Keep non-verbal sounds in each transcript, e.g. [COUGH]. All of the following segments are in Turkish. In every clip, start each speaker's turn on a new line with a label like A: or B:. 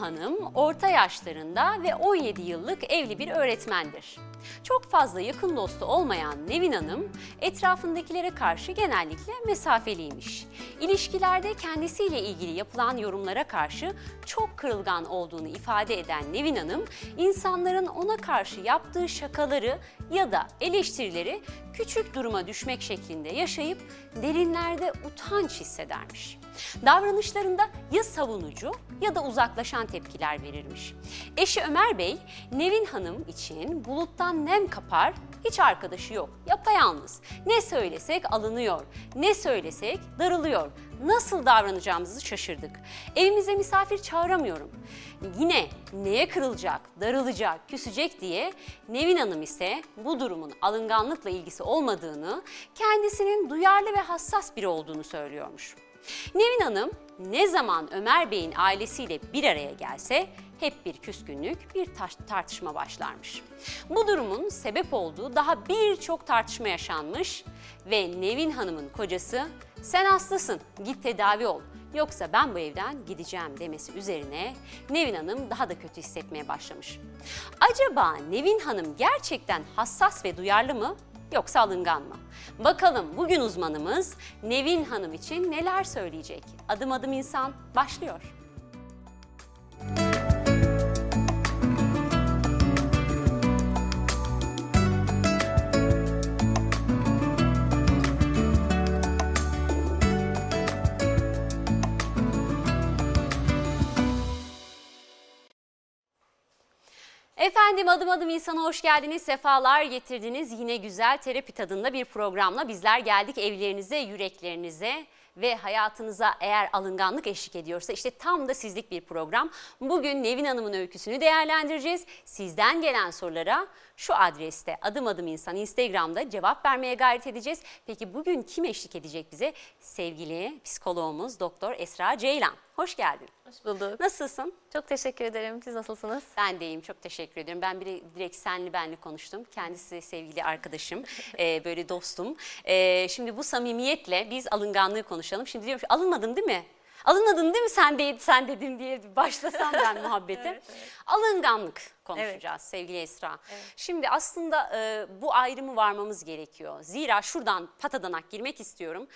A: Hanım orta yaşlarında ve 17 yıllık evli bir öğretmendir. Çok fazla yakın dostu olmayan Nevin Hanım etrafındakilere karşı genellikle mesafeliymiş. İlişkilerde kendisiyle ilgili yapılan yorumlara karşı çok kırılgan olduğunu ifade eden Nevin Hanım, insanların ona karşı yaptığı şakaları ya da eleştirileri küçük duruma düşmek şeklinde yaşayıp derinlerde utanç hissedermiş. Davranışlarında ya savunucu ya da uzaklaşan tepkiler verirmiş. Eşi Ömer Bey, Nevin Hanım için buluttan nem kapar, hiç arkadaşı yok, yapayalnız. Ne söylesek alınıyor, ne söylesek darılıyor. Nasıl davranacağımızı şaşırdık. Evimize misafir çağıramıyorum. Yine neye kırılacak, darılacak, küsecek diye Nevin Hanım ise bu durumun alınganlıkla ilgisi olmadığını, kendisinin duyarlı ve hassas biri olduğunu söylüyormuş. Nevin Hanım ne zaman Ömer Bey'in ailesiyle bir araya gelse hep bir küskünlük, bir tartışma başlarmış. Bu durumun sebep olduğu daha birçok tartışma yaşanmış ve Nevin Hanım'ın kocası sen hastasın git tedavi ol yoksa ben bu evden gideceğim demesi üzerine Nevin Hanım daha da kötü hissetmeye başlamış. Acaba Nevin Hanım gerçekten hassas ve duyarlı mı yoksa alıngan mı? Bakalım bugün uzmanımız Nevin Hanım için neler söyleyecek? Adım adım insan başlıyor. Efendim adım adım insana hoş geldiniz, sefalar getirdiniz. Yine güzel terapi tadında bir programla bizler geldik evlerinize, yüreklerinize ve hayatınıza eğer alınganlık eşlik ediyorsa işte tam da sizlik bir program. Bugün Nevin Hanım'ın öyküsünü değerlendireceğiz. Sizden gelen sorulara şu adreste adım adım insan Instagram'da cevap vermeye gayret edeceğiz. Peki bugün kim eşlik edecek bize? Sevgili psikologumuz Doktor Esra Ceylan. Hoş geldin.
B: Hoş bulduk.
A: Nasılsın?
B: Çok teşekkür ederim. Siz nasılsınız?
A: Ben de iyiyim. Çok teşekkür ediyorum. Ben bir direkt senli benli konuştum. Kendisi sevgili arkadaşım. [LAUGHS] e, böyle dostum. E, şimdi bu samimiyetle biz alınganlığı konuşalım. Şimdi diyorum ki alınmadın değil mi? Alınmadın değil mi sen de sen dedim diye başlasam ben [LAUGHS] muhabbete. evet, evet. Alınganlık konuşacağız evet. sevgili Esra. Evet. Şimdi aslında e, bu ayrımı varmamız gerekiyor. Zira şuradan patadanak girmek istiyorum.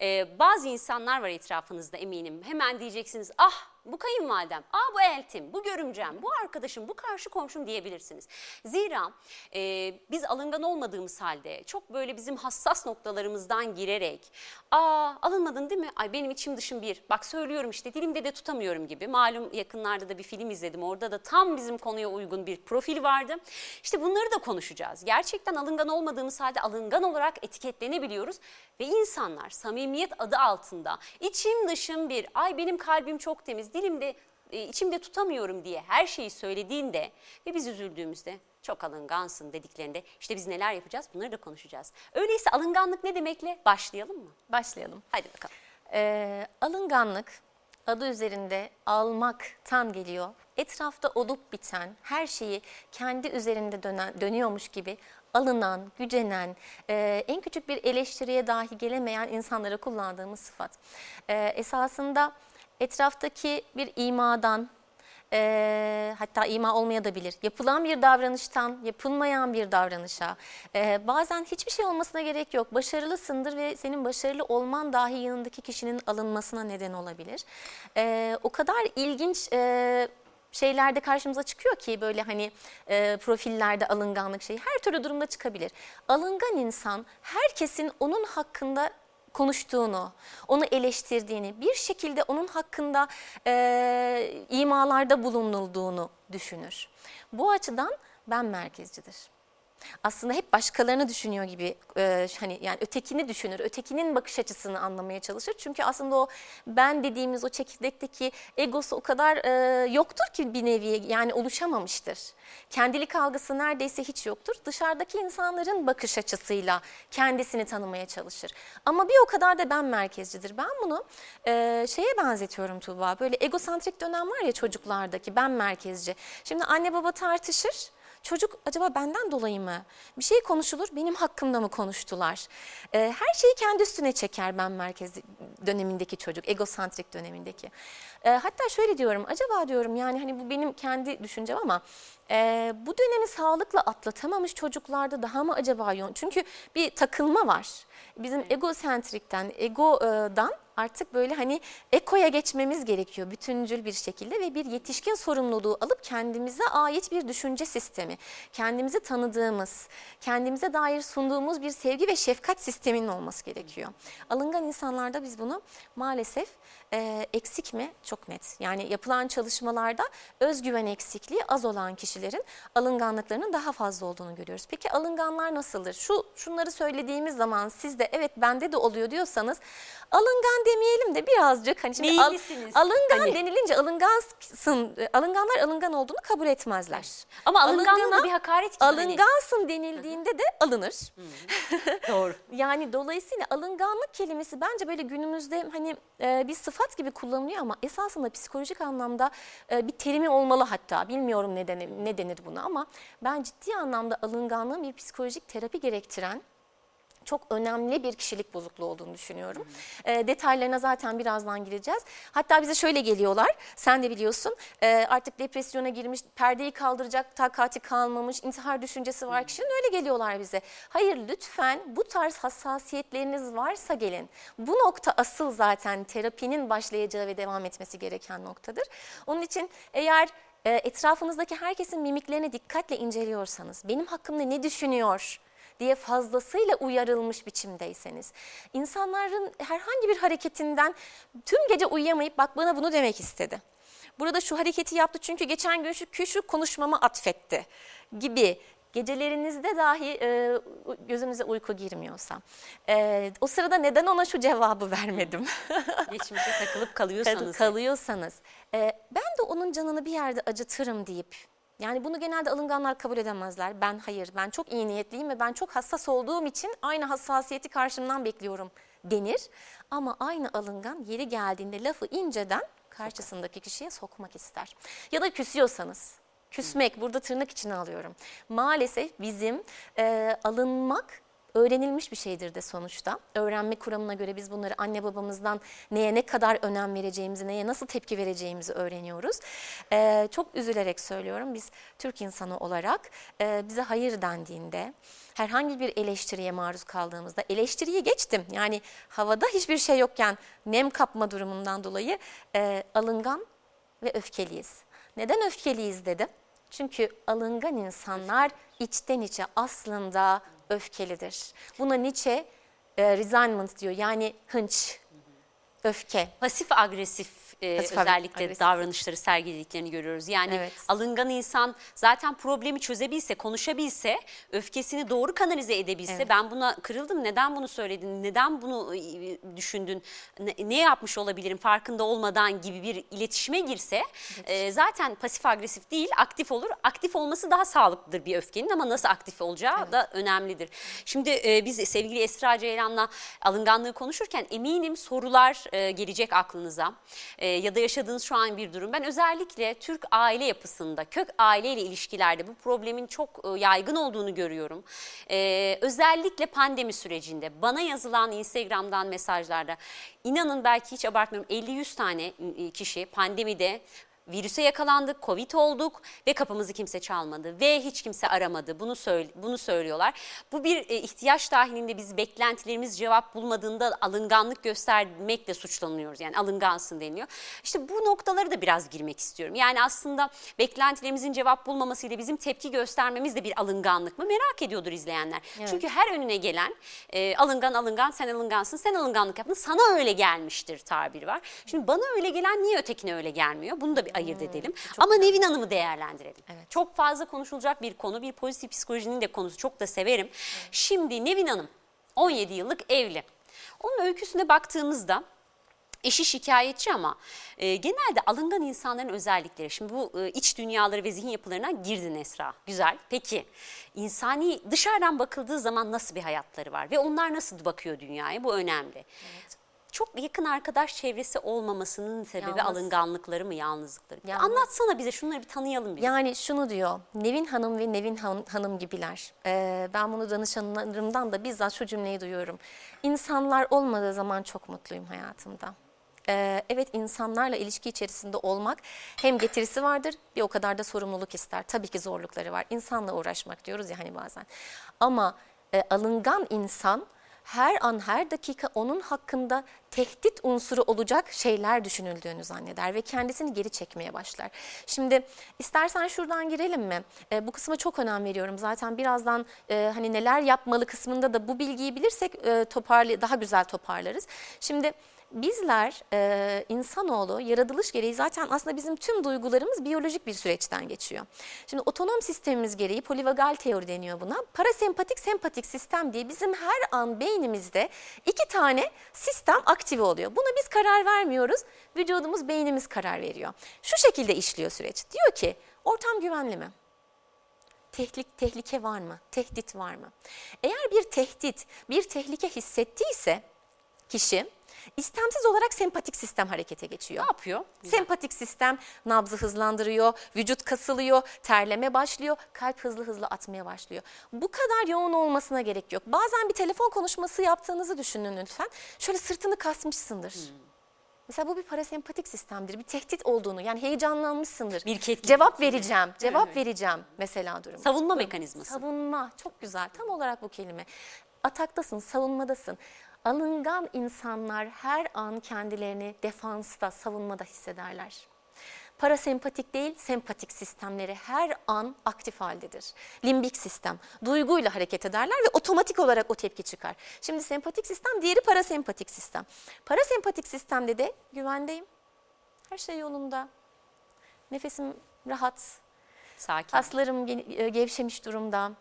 A: E, bazı insanlar var etrafınızda eminim. Hemen diyeceksiniz ah bu kayınvalidem, aa bu eltim, bu görümcem, bu arkadaşım, bu karşı komşum diyebilirsiniz. Zira e, biz alıngan olmadığımız halde çok böyle bizim hassas noktalarımızdan girerek aa alınmadın değil mi? Ay benim içim dışım bir. Bak söylüyorum işte dilimde de tutamıyorum gibi. Malum yakınlarda da bir film izledim. Orada da tam bizim konuya uygun bir profil vardı. İşte bunları da konuşacağız. Gerçekten alıngan olmadığımız halde alıngan olarak etiketlenebiliyoruz. Ve insanlar samimiyet adı altında içim dışım bir, ay benim kalbim çok temiz, dilimde e, içimde tutamıyorum diye her şeyi söylediğinde ve biz üzüldüğümüzde çok alıngansın dediklerinde işte biz neler yapacağız bunları da konuşacağız. Öyleyse alınganlık ne demekle başlayalım mı?
B: Başlayalım.
A: Hadi bakalım.
B: Ee, alınganlık adı üzerinde almaktan geliyor. Etrafta olup biten her şeyi kendi üzerinde dönen, dönüyormuş gibi alınan, gücenen, e, en küçük bir eleştiriye dahi gelemeyen insanlara kullandığımız sıfat. E, esasında etraftaki bir imadan, e, hatta ima olmayabilir. Yapılan bir davranıştan yapılmayan bir davranışa e, bazen hiçbir şey olmasına gerek yok. Başarılısındır ve senin başarılı olman dahi yanındaki kişinin alınmasına neden olabilir. E, o kadar ilginç... E, şeylerde karşımıza çıkıyor ki böyle hani e, profillerde alınganlık şeyi her türlü durumda çıkabilir. Alıngan insan herkesin onun hakkında konuştuğunu, onu eleştirdiğini, bir şekilde onun hakkında e, imalarda bulunulduğunu düşünür. Bu açıdan ben merkezcidir aslında hep başkalarını düşünüyor gibi e, hani yani ötekini düşünür, ötekinin bakış açısını anlamaya çalışır. Çünkü aslında o ben dediğimiz o çekirdekteki egosu o kadar e, yoktur ki bir nevi yani oluşamamıştır. Kendilik algısı neredeyse hiç yoktur. Dışarıdaki insanların bakış açısıyla kendisini tanımaya çalışır. Ama bir o kadar da ben merkezcidir. Ben bunu e, şeye benzetiyorum Tuğba. Böyle egosantrik dönem var ya çocuklardaki ben merkezci. Şimdi anne baba tartışır çocuk acaba benden dolayı mı? Bir şey konuşulur benim hakkımda mı konuştular? Ee, her şeyi kendi üstüne çeker ben merkez dönemindeki çocuk, egosantrik dönemindeki. Ee, hatta şöyle diyorum acaba diyorum yani hani bu benim kendi düşüncem ama e, bu dönemi sağlıkla atlatamamış çocuklarda daha mı acaba yoğun? Çünkü bir takılma var. Bizim egosentrikten, egodan artık böyle hani ekoya geçmemiz gerekiyor bütüncül bir şekilde ve bir yetişkin sorumluluğu alıp kendimize ait bir düşünce sistemi, kendimizi tanıdığımız, kendimize dair sunduğumuz bir sevgi ve şefkat sisteminin olması gerekiyor. Alıngan insanlarda biz bunu maalesef e, eksik mi? Çok net. Yani yapılan çalışmalarda özgüven eksikliği az olan kişilerin alınganlıklarının daha fazla olduğunu görüyoruz. Peki alınganlar nasıldır? Şu şunları söylediğimiz zaman siz de evet bende de oluyor diyorsanız alıngan demeyelim de birazcık hani şimdi al- alıngan
A: Hani.
B: denilince alıngansın alınganlar alıngan olduğunu kabul etmezler.
A: Ama da
B: Alıngana
A: bir hakaret gibi. hani.
B: Alıngansın denildiğinde de alınır.
A: Doğru. [LAUGHS]
B: Yani dolayısıyla alınganlık kelimesi bence böyle günümüzde hani e, bir sıfat gibi kullanılıyor ama esasında psikolojik anlamda e, bir terimi olmalı hatta. Bilmiyorum ne denir, ne denir buna ama ben ciddi anlamda alınganlığın bir psikolojik terapi gerektiren çok önemli bir kişilik bozukluğu olduğunu düşünüyorum. E, detaylarına zaten birazdan gireceğiz. Hatta bize şöyle geliyorlar, sen de biliyorsun e, artık depresyona girmiş, perdeyi kaldıracak takati kalmamış, intihar düşüncesi var kişinin öyle geliyorlar bize. Hayır lütfen bu tarz hassasiyetleriniz varsa gelin. Bu nokta asıl zaten terapinin başlayacağı ve devam etmesi gereken noktadır. Onun için eğer e, etrafınızdaki herkesin mimiklerini dikkatle inceliyorsanız, benim hakkımda ne düşünüyor? Diye fazlasıyla uyarılmış biçimdeyseniz, insanların herhangi bir hareketinden tüm gece uyuyamayıp bak bana bunu demek istedi. Burada şu hareketi yaptı çünkü geçen gün şu, şu konuşmamı atfetti gibi gecelerinizde dahi e, gözünüze uyku girmiyorsa, e, o sırada neden ona şu cevabı vermedim? [LAUGHS]
A: Geçmişe takılıp kalıyorsanız.
B: kalıyorsanız, e, ben de onun canını bir yerde acıtırım deyip yani bunu genelde alınganlar kabul edemezler. Ben hayır, ben çok iyi niyetliyim ve ben çok hassas olduğum için aynı hassasiyeti karşımdan bekliyorum denir. Ama aynı alıngan yeri geldiğinde lafı inceden karşısındaki kişiye sokmak ister. Ya da küsüyorsanız, küsmek burada tırnak içine alıyorum. Maalesef bizim e, alınmak öğrenilmiş bir şeydir de sonuçta. Öğrenme kuramına göre biz bunları anne babamızdan neye ne kadar önem vereceğimizi, neye nasıl tepki vereceğimizi öğreniyoruz. Ee, çok üzülerek söylüyorum biz Türk insanı olarak e, bize hayır dendiğinde, herhangi bir eleştiriye maruz kaldığımızda, eleştiriyi geçtim yani havada hiçbir şey yokken nem kapma durumundan dolayı e, alıngan ve öfkeliyiz. Neden öfkeliyiz dedim? Çünkü alıngan insanlar içten içe aslında öfkelidir. Buna Nietzsche e, resignment diyor yani hınç, öfke.
A: pasif agresif e,
B: Pasif
A: özellikle
B: agresif.
A: davranışları sergilediklerini görüyoruz. Yani
B: Evet.
A: alıngan insan zaten problemi çözebilse, konuşabilse, öfkesini doğru kanalize edebilse
B: Evet.
A: ben buna kırıldım, neden bunu söyledin, neden bunu e, düşündün, ne, ne yapmış olabilirim farkında olmadan gibi bir iletişime girse e, zaten pasif agresif değil aktif olur. Aktif olması daha sağlıklıdır bir öfkenin ama nasıl aktif olacağı da önemlidir. Şimdi e, biz sevgili Esra Ceylan'la alınganlığı konuşurken eminim sorular e, gelecek aklınıza E, ya da yaşadığınız şu an bir durum. Ben özellikle Türk aile yapısında, kök aileyle ilişkilerde bu problemin çok e, yaygın olduğunu görüyorum. E, özellikle pandemi sürecinde bana yazılan Instagram'dan mesajlarda inanın belki hiç abartmıyorum 50-100 tane e, kişi pandemide virüse yakalandık, Covid olduk ve kapımızı kimse çalmadı ve hiç kimse aramadı. Bunu söyle, bunu söylüyorlar. Bu bir e, ihtiyaç dahilinde biz beklentilerimiz cevap bulmadığında alınganlık göstermekle suçlanıyoruz. Yani alıngansın deniliyor. İşte bu noktaları da biraz girmek istiyorum. Yani aslında beklentilerimizin cevap bulmamasıyla bizim tepki göstermemiz de bir alınganlık mı? Merak ediyordur izleyenler.
B: Evet.
A: Çünkü her önüne gelen e, alıngan alıngan sen alıngansın sen alınganlık yaptın sana öyle gelmiştir tabiri var. Şimdi bana öyle gelen niye ötekine öyle gelmiyor? Bunu da bir ayırt edelim. Ama Nevin Hanım'ı değerlendirelim.
B: Evet.
A: Çok fazla konuşulacak bir konu. Bir pozitif psikolojinin de konusu. Çok da severim. Şimdi Nevin Hanım 17 yıllık evli. Onun öyküsüne baktığımızda eşi şikayetçi ama e, genelde alıngan insanların özellikleri. Şimdi bu e, iç dünyaları ve zihin yapılarına girdin Esra. Güzel. Peki insani dışarıdan bakıldığı zaman nasıl bir hayatları var ve onlar nasıl bakıyor dünyaya? Bu önemli. Çok yakın arkadaş çevresi olmamasının sebebi
B: Yalnız.
A: alınganlıkları mı, yalnızlıkları mı?
B: Yalnız.
A: Anlatsana bize şunları bir tanıyalım biz.
B: Yani şunu diyor, Nevin Hanım ve Nevin Han- Hanım gibiler. Ee, ben bunu danışanlarımdan da bizzat şu cümleyi duyuyorum. İnsanlar olmadığı zaman çok mutluyum hayatımda. Ee, evet insanlarla ilişki içerisinde olmak hem getirisi vardır bir o kadar da sorumluluk ister. Tabii ki zorlukları var. İnsanla uğraşmak diyoruz ya hani bazen. Ama e, alıngan insan her an her dakika onun hakkında tehdit unsuru olacak şeyler düşünüldüğünü zanneder ve kendisini geri çekmeye başlar. Şimdi istersen şuradan girelim mi? E, bu kısma çok önem veriyorum. Zaten birazdan e, hani neler yapmalı kısmında da bu bilgiyi bilirsek e, toparlı daha güzel toparlarız. Şimdi Bizler e, insanoğlu yaratılış gereği zaten aslında bizim tüm duygularımız biyolojik bir süreçten geçiyor. Şimdi otonom sistemimiz gereği polivagal teori deniyor buna. Parasempatik sempatik sistem diye bizim her an beynimizde iki tane sistem aktive oluyor. Buna biz karar vermiyoruz. Vücudumuz beynimiz karar veriyor. Şu şekilde işliyor süreç. Diyor ki ortam güvenli mi? Tehlik, tehlike var mı? Tehdit var mı? Eğer bir tehdit, bir tehlike hissettiyse kişi istemsiz olarak sempatik sistem harekete geçiyor.
A: Ne yapıyor? Güzel.
B: Sempatik sistem nabzı hızlandırıyor, vücut kasılıyor, terleme başlıyor, kalp hızlı hızlı atmaya başlıyor. Bu kadar yoğun olmasına gerek yok. Bazen bir telefon konuşması yaptığınızı düşünün lütfen. Şöyle sırtını kasmışsındır. Mesela bu bir parasempatik sistemdir. Bir tehdit olduğunu yani heyecanlanmışsındır.
A: Bir tehdit.
B: Cevap vereceğim, cevap
A: Evet.
B: vereceğim mesela durum.
A: Savunma mekanizması.
B: Savunma çok güzel tam olarak bu kelime. Ataktasın, savunmadasın. Alıngan insanlar her an kendilerini defansta, savunmada hissederler. Parasempatik değil, sempatik sistemleri her an aktif haldedir. Limbik sistem duyguyla hareket ederler ve otomatik olarak o tepki çıkar. Şimdi sempatik sistem, diğeri parasempatik sistem. Parasempatik sistemde de güvendeyim. Her şey yolunda. Nefesim rahat,
A: Sakin.
B: Kaslarım e, gevşemiş durumda.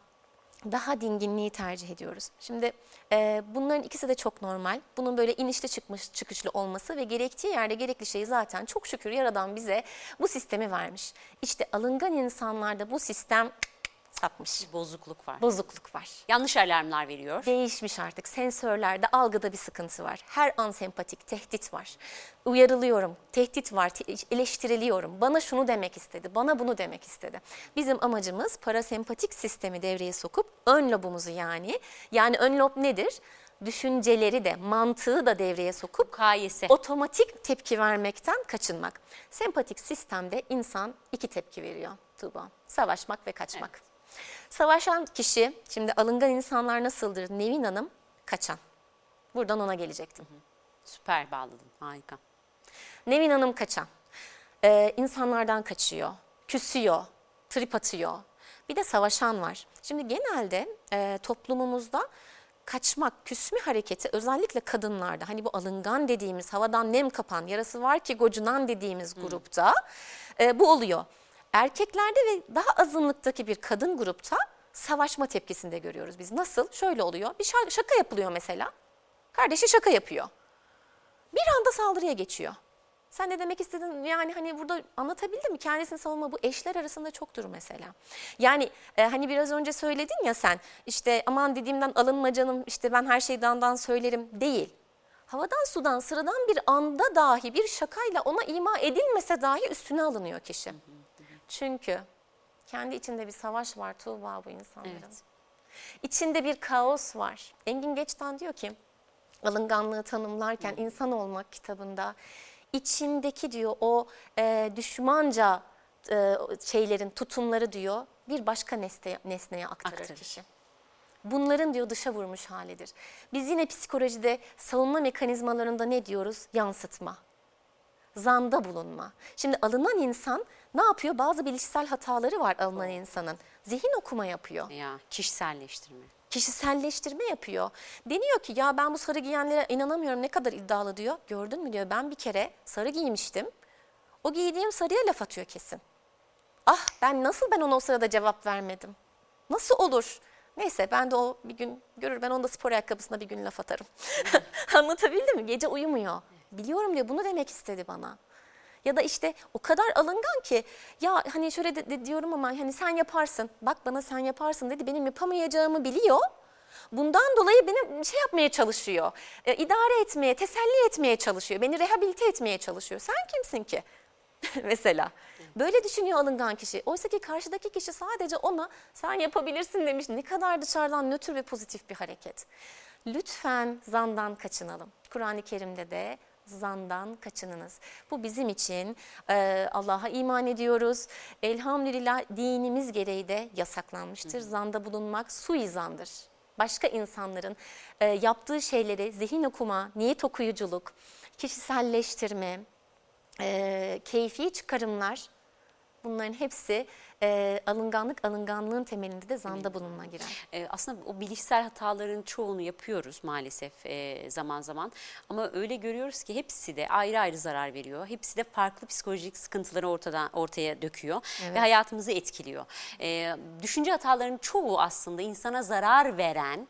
B: Daha dinginliği tercih ediyoruz. Şimdi e, bunların ikisi de çok normal. Bunun böyle inişli çıkmış çıkışlı olması ve gerektiği yerde gerekli şeyi zaten çok şükür Yaradan bize bu sistemi vermiş. İşte alıngan insanlarda bu sistem sapmış.
A: bozukluk var.
B: Bozukluk var.
A: Yanlış alarmlar veriyor.
B: Değişmiş artık. Sensörlerde, algıda bir sıkıntı var. Her an sempatik, tehdit var. Uyarılıyorum, tehdit var, te- eleştiriliyorum. Bana şunu demek istedi, bana bunu demek istedi. Bizim amacımız parasempatik sistemi devreye sokup ön lobumuzu yani, yani ön lob nedir? Düşünceleri de, mantığı da devreye sokup
A: Mukayese.
B: otomatik tepki vermekten kaçınmak. Sempatik sistemde insan iki tepki veriyor Tuğba. Savaşmak ve kaçmak. Savaşan kişi, şimdi alıngan insanlar nasıldır? Nevin Hanım kaçan. Buradan ona gelecektim.
A: Süper bağladın. Harika.
B: Nevin Hanım kaçan. Ee, insanlardan kaçıyor, küsüyor, trip atıyor. Bir de savaşan var. Şimdi genelde e, toplumumuzda kaçmak, küsme hareketi özellikle kadınlarda hani bu alıngan dediğimiz havadan nem kapan yarası var ki gocunan dediğimiz grupta e, bu oluyor. Erkeklerde ve daha azınlıktaki bir kadın grupta savaşma tepkisinde görüyoruz biz. Nasıl? Şöyle oluyor. Bir şa- şaka yapılıyor mesela. Kardeşi şaka yapıyor bir anda saldırıya geçiyor. Sen ne demek istedin yani hani burada anlatabildim mi? Kendisini savunma bu eşler arasında çoktur mesela. Yani e, hani biraz önce söyledin ya sen işte aman dediğimden alınma canım işte ben her şeyi dandan söylerim değil. Havadan sudan sıradan bir anda dahi bir şakayla ona ima edilmese dahi üstüne alınıyor kişi. Çünkü kendi içinde bir savaş var Tuğba bu insanların.
A: Evet.
B: İçinde bir kaos var. Engin Geçtan diyor ki alınganlığı tanımlarken insan olmak kitabında içindeki diyor o e, düşmanca e, şeylerin tutumları diyor bir başka nesne, nesneye aktarır,
A: Aktarır.
B: kişi. Bunların diyor dışa vurmuş halidir. Biz yine psikolojide savunma mekanizmalarında ne diyoruz? Yansıtma zanda bulunma. Şimdi alınan insan ne yapıyor? Bazı bilişsel hataları var alınan insanın. Zihin okuma yapıyor.
A: Ya kişiselleştirme.
B: Kişiselleştirme yapıyor. Deniyor ki ya ben bu sarı giyenlere inanamıyorum ne kadar iddialı diyor. Gördün mü diyor ben bir kere sarı giymiştim. O giydiğim sarıya laf atıyor kesin. Ah ben nasıl ben ona o sırada cevap vermedim? Nasıl olur? Neyse ben de o bir gün görür ben onda spor ayakkabısına bir gün laf atarım. [LAUGHS] Anlatabildim mi? Gece uyumuyor. Biliyorum diyor bunu demek istedi bana. Ya da işte o kadar alıngan ki ya hani şöyle de, de diyorum ama hani sen yaparsın. Bak bana sen yaparsın dedi. Benim yapamayacağımı biliyor. Bundan dolayı beni şey yapmaya çalışıyor. e, idare etmeye, teselli etmeye çalışıyor. Beni rehabilite etmeye çalışıyor. Sen kimsin ki? [LAUGHS] Mesela. Böyle düşünüyor alıngan kişi. Oysa ki karşıdaki kişi sadece ona sen yapabilirsin demiş. Ne kadar dışarıdan nötr ve pozitif bir hareket. Lütfen zandan kaçınalım. Kur'an-ı Kerim'de de zandan kaçınınız. Bu bizim için e, Allah'a iman ediyoruz. Elhamdülillah dinimiz gereği de yasaklanmıştır. Zanda bulunmak suizandır. Başka insanların e, yaptığı şeyleri zihin okuma, niyet okuyuculuk, kişiselleştirme, e, keyfi çıkarımlar bunların hepsi e, alınganlık alınganlığın temelinde de zanda bulunma girer.
A: E, aslında o bilişsel hataların çoğunu yapıyoruz maalesef e, zaman zaman. Ama öyle görüyoruz ki hepsi de ayrı ayrı zarar veriyor. Hepsi de farklı psikolojik sıkıntıları ortadan ortaya döküyor
B: Evet.
A: ve hayatımızı etkiliyor. E, düşünce hatalarının çoğu aslında insana zarar veren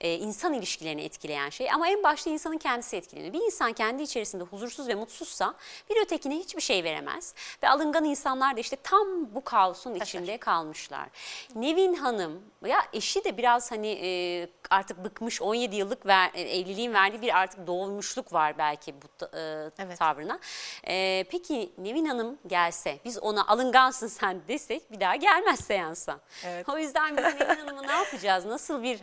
A: e, insan ilişkilerini etkileyen şey ama en başta insanın kendisi etkileniyor. Bir insan kendi içerisinde huzursuz ve mutsuzsa bir ötekine hiçbir şey veremez ve alıngan insanlar da işte tam bu kaosun içinde kalmışlar. Nevin Hanım ya eşi de biraz hani e, artık bıkmış 17 yıllık ver, e, evliliğin verdiği bir artık doğmuşluk var belki bu e,
B: Evet.
A: tavrına. E, peki Nevin Hanım gelse biz ona alıngansın sen desek bir daha gelmez seansa.
B: Evet.
A: O yüzden biz Nevin Hanım'ı ne yapacağız? Nasıl bir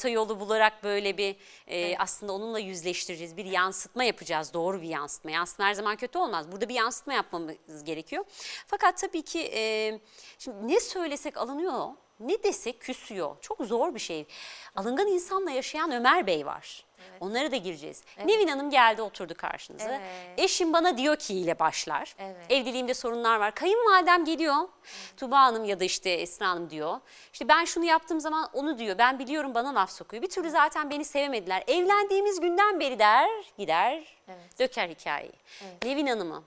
A: orta yolu bularak böyle bir e, aslında onunla yüzleştireceğiz. Bir yansıtma yapacağız. Doğru bir yansıtma. Yansıtma her zaman kötü olmaz. Burada bir yansıtma yapmamız gerekiyor. Fakat tabii ki e, şimdi ne söylesek alınıyor. Ne desek küsüyor. Çok zor bir şey. Alıngan insanla yaşayan Ömer Bey var. Onlara da gireceğiz. Nevin Hanım geldi oturdu karşınıza.
B: Evet.
A: Eşim bana diyor ki ile başlar.
B: Evet.
A: Evliliğimde sorunlar var. Kayınvalidem geliyor. Tuba Hanım ya da işte Esra Hanım diyor. İşte ben şunu yaptığım zaman onu diyor. Ben biliyorum bana laf sokuyor. Bir türlü zaten beni sevemediler. Evlendiğimiz günden beri der gider
B: Evet.
A: döker hikayeyi. Nevin Hanım'ı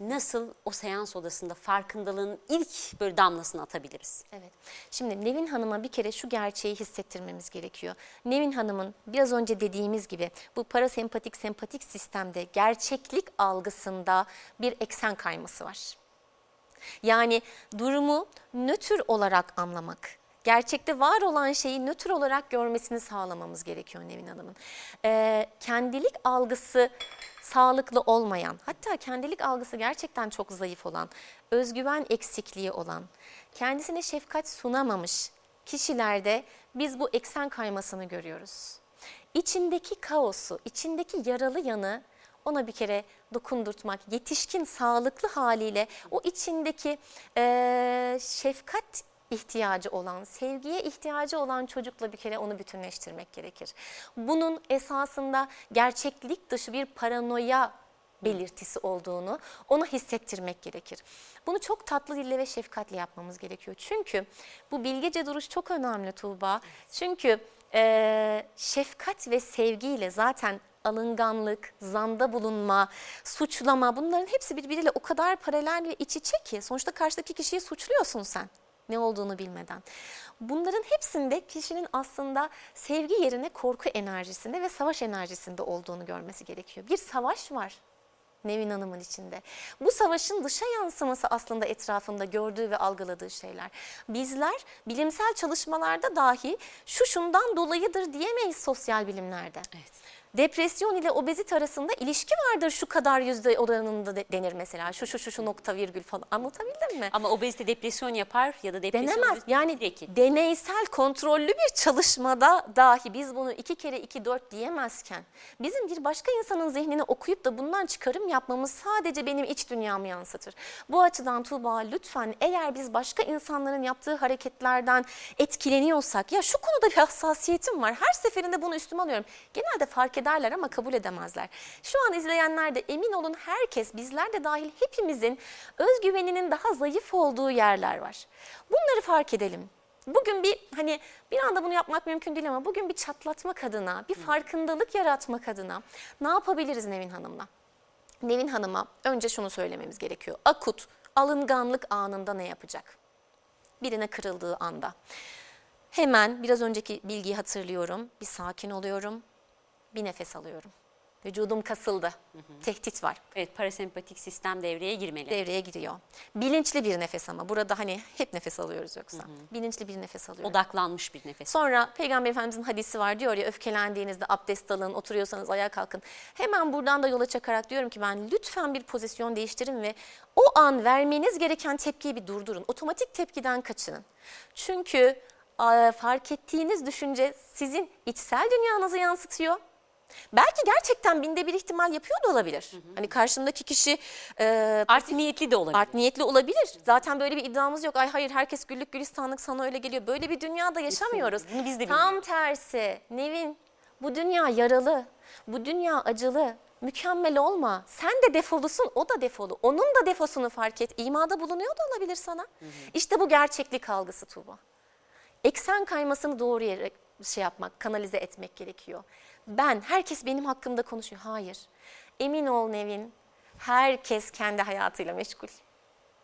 A: nasıl o seans odasında farkındalığın ilk böyle damlasını atabiliriz?
B: Evet. Şimdi Nevin Hanım'a bir kere şu gerçeği hissettirmemiz gerekiyor. Nevin Hanım'ın biraz önce dediğimiz gibi bu parasempatik sempatik sistemde gerçeklik algısında bir eksen kayması var. Yani durumu nötr olarak anlamak. Gerçekte var olan şeyi nötr olarak görmesini sağlamamız gerekiyor Nevin Hanım'ın. Ee, kendilik algısı sağlıklı olmayan, hatta kendilik algısı gerçekten çok zayıf olan, özgüven eksikliği olan, kendisine şefkat sunamamış kişilerde biz bu eksen kaymasını görüyoruz. İçindeki kaosu, içindeki yaralı yanı ona bir kere dokundurtmak, yetişkin sağlıklı haliyle o içindeki eee, şefkat ihtiyacı olan, sevgiye ihtiyacı olan çocukla bir kere onu bütünleştirmek gerekir. Bunun esasında gerçeklik dışı bir paranoya belirtisi olduğunu ona hissettirmek gerekir. Bunu çok tatlı dille ve şefkatle yapmamız gerekiyor. Çünkü bu bilgece duruş çok önemli Tuğba. Çünkü eee, şefkat ve sevgiyle zaten alınganlık, zanda bulunma, suçlama bunların hepsi birbiriyle o kadar paralel ve iç içe ki sonuçta karşıdaki kişiyi suçluyorsun sen ne olduğunu bilmeden. Bunların hepsinde kişinin aslında sevgi yerine korku enerjisinde ve savaş enerjisinde olduğunu görmesi gerekiyor. Bir savaş var Nevin Hanım'ın içinde. Bu savaşın dışa yansıması aslında etrafında gördüğü ve algıladığı şeyler. Bizler bilimsel çalışmalarda dahi şu şundan dolayıdır diyemeyiz sosyal bilimlerde.
A: Evet.
B: Depresyon ile obezite arasında ilişki vardır şu kadar yüzde oranında de- denir mesela. Şu şu şu şu nokta virgül falan anlatabildim mi?
A: Ama obezite depresyon yapar ya da depresyon
B: Denemez.
A: obezite
B: Yani
A: direkt-
B: deneysel kontrollü bir çalışmada dahi biz bunu iki kere iki dört diyemezken bizim bir başka insanın zihnini okuyup da bundan çıkarım yapmamız sadece benim iç dünyamı yansıtır. Bu açıdan Tuğba lütfen eğer biz başka insanların yaptığı hareketlerden etkileniyorsak ya şu konuda bir hassasiyetim var. Her seferinde bunu üstüme alıyorum. Genelde fark ederler ama kabul edemezler. Şu an izleyenler de emin olun herkes bizler de dahil hepimizin özgüveninin daha zayıf olduğu yerler var. Bunları fark edelim. Bugün bir hani bir anda bunu yapmak mümkün değil ama bugün bir çatlatmak adına, bir farkındalık yaratmak adına ne yapabiliriz Nevin Hanım'la? Nevin Hanım'a önce şunu söylememiz gerekiyor. Akut alınganlık anında ne yapacak? Birine kırıldığı anda. Hemen biraz önceki bilgiyi hatırlıyorum. Bir sakin oluyorum. Bir nefes alıyorum. Vücudum kasıldı. Tehdit var.
A: Evet parasempatik sistem devreye girmeli.
B: Devreye giriyor. Bilinçli bir nefes ama. Burada hani hep nefes alıyoruz yoksa. Bilinçli bir nefes alıyorum.
A: Odaklanmış bir nefes.
B: Sonra Peygamber Efendimizin hadisi var diyor ya öfkelendiğinizde abdest alın, oturuyorsanız ayağa kalkın. Hemen buradan da yola çakarak diyorum ki ben lütfen bir pozisyon değiştirin ve o an vermeniz gereken tepkiyi bir durdurun. Otomatik tepkiden kaçının. Çünkü fark ettiğiniz düşünce sizin içsel dünyanızı yansıtıyor. Belki gerçekten binde bir ihtimal yapıyor da olabilir. Hani karşımdaki kişi e,
A: Art niyetli de olabilir.
B: Art niyetli olabilir. Zaten böyle bir iddiamız yok. Ay hayır herkes güllük gülistanlık sana öyle geliyor. Böyle bir dünyada yaşamıyoruz.
A: Bunu biz de
B: Tam tersi. Nevin bu dünya yaralı. Bu dünya acılı. Mükemmel olma. Sen de defolusun, o da defolu. Onun da defosunu fark et. İmada bulunuyor da olabilir sana. İşte bu gerçeklik algısı Tuğba. Eksen kaymasını doğru yere şey yapmak, kanalize etmek gerekiyor. Ben, herkes benim hakkımda konuşuyor. Hayır. Emin ol Nevin, herkes kendi hayatıyla meşgul.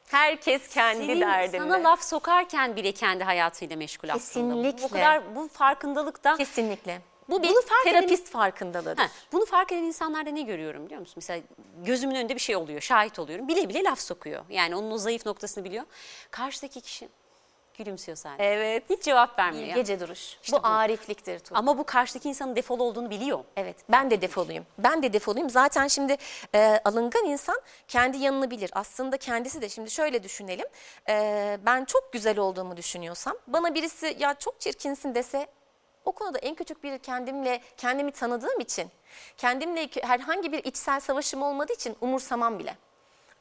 B: Herkes kendi
A: Senin
B: derdinde.
A: sana laf sokarken bile kendi hayatıyla meşgul aslında. Bu
B: Kesinlikle.
A: kadar bu farkındalıkta
B: Kesinlikle. Bu bir
A: Bunu fark eden-
B: terapist farkındalığıdır.
A: Ha, bunu fark eden insanlarda ne görüyorum biliyor musun? Mesela gözümün önünde bir şey oluyor, şahit oluyorum. Bile bile laf sokuyor. Yani onun o zayıf noktasını biliyor. Karşıdaki kişi gülümsüyor sadece.
B: Evet.
A: Hiç cevap vermiyor.
B: Gece duruş.
A: İşte
B: bu,
A: bu.
B: arifliktir Tuğba.
A: Ama bu karşıdaki insanın defol olduğunu biliyor.
B: Evet ben de defoluyum. Ben de defoluyum. Zaten şimdi e, alıngan insan kendi yanını bilir. Aslında kendisi de şimdi şöyle düşünelim. E, ben çok güzel olduğumu düşünüyorsam bana birisi ya çok çirkinsin dese o konuda en küçük bir kendimle kendimi tanıdığım için kendimle herhangi bir içsel savaşım olmadığı için umursamam bile.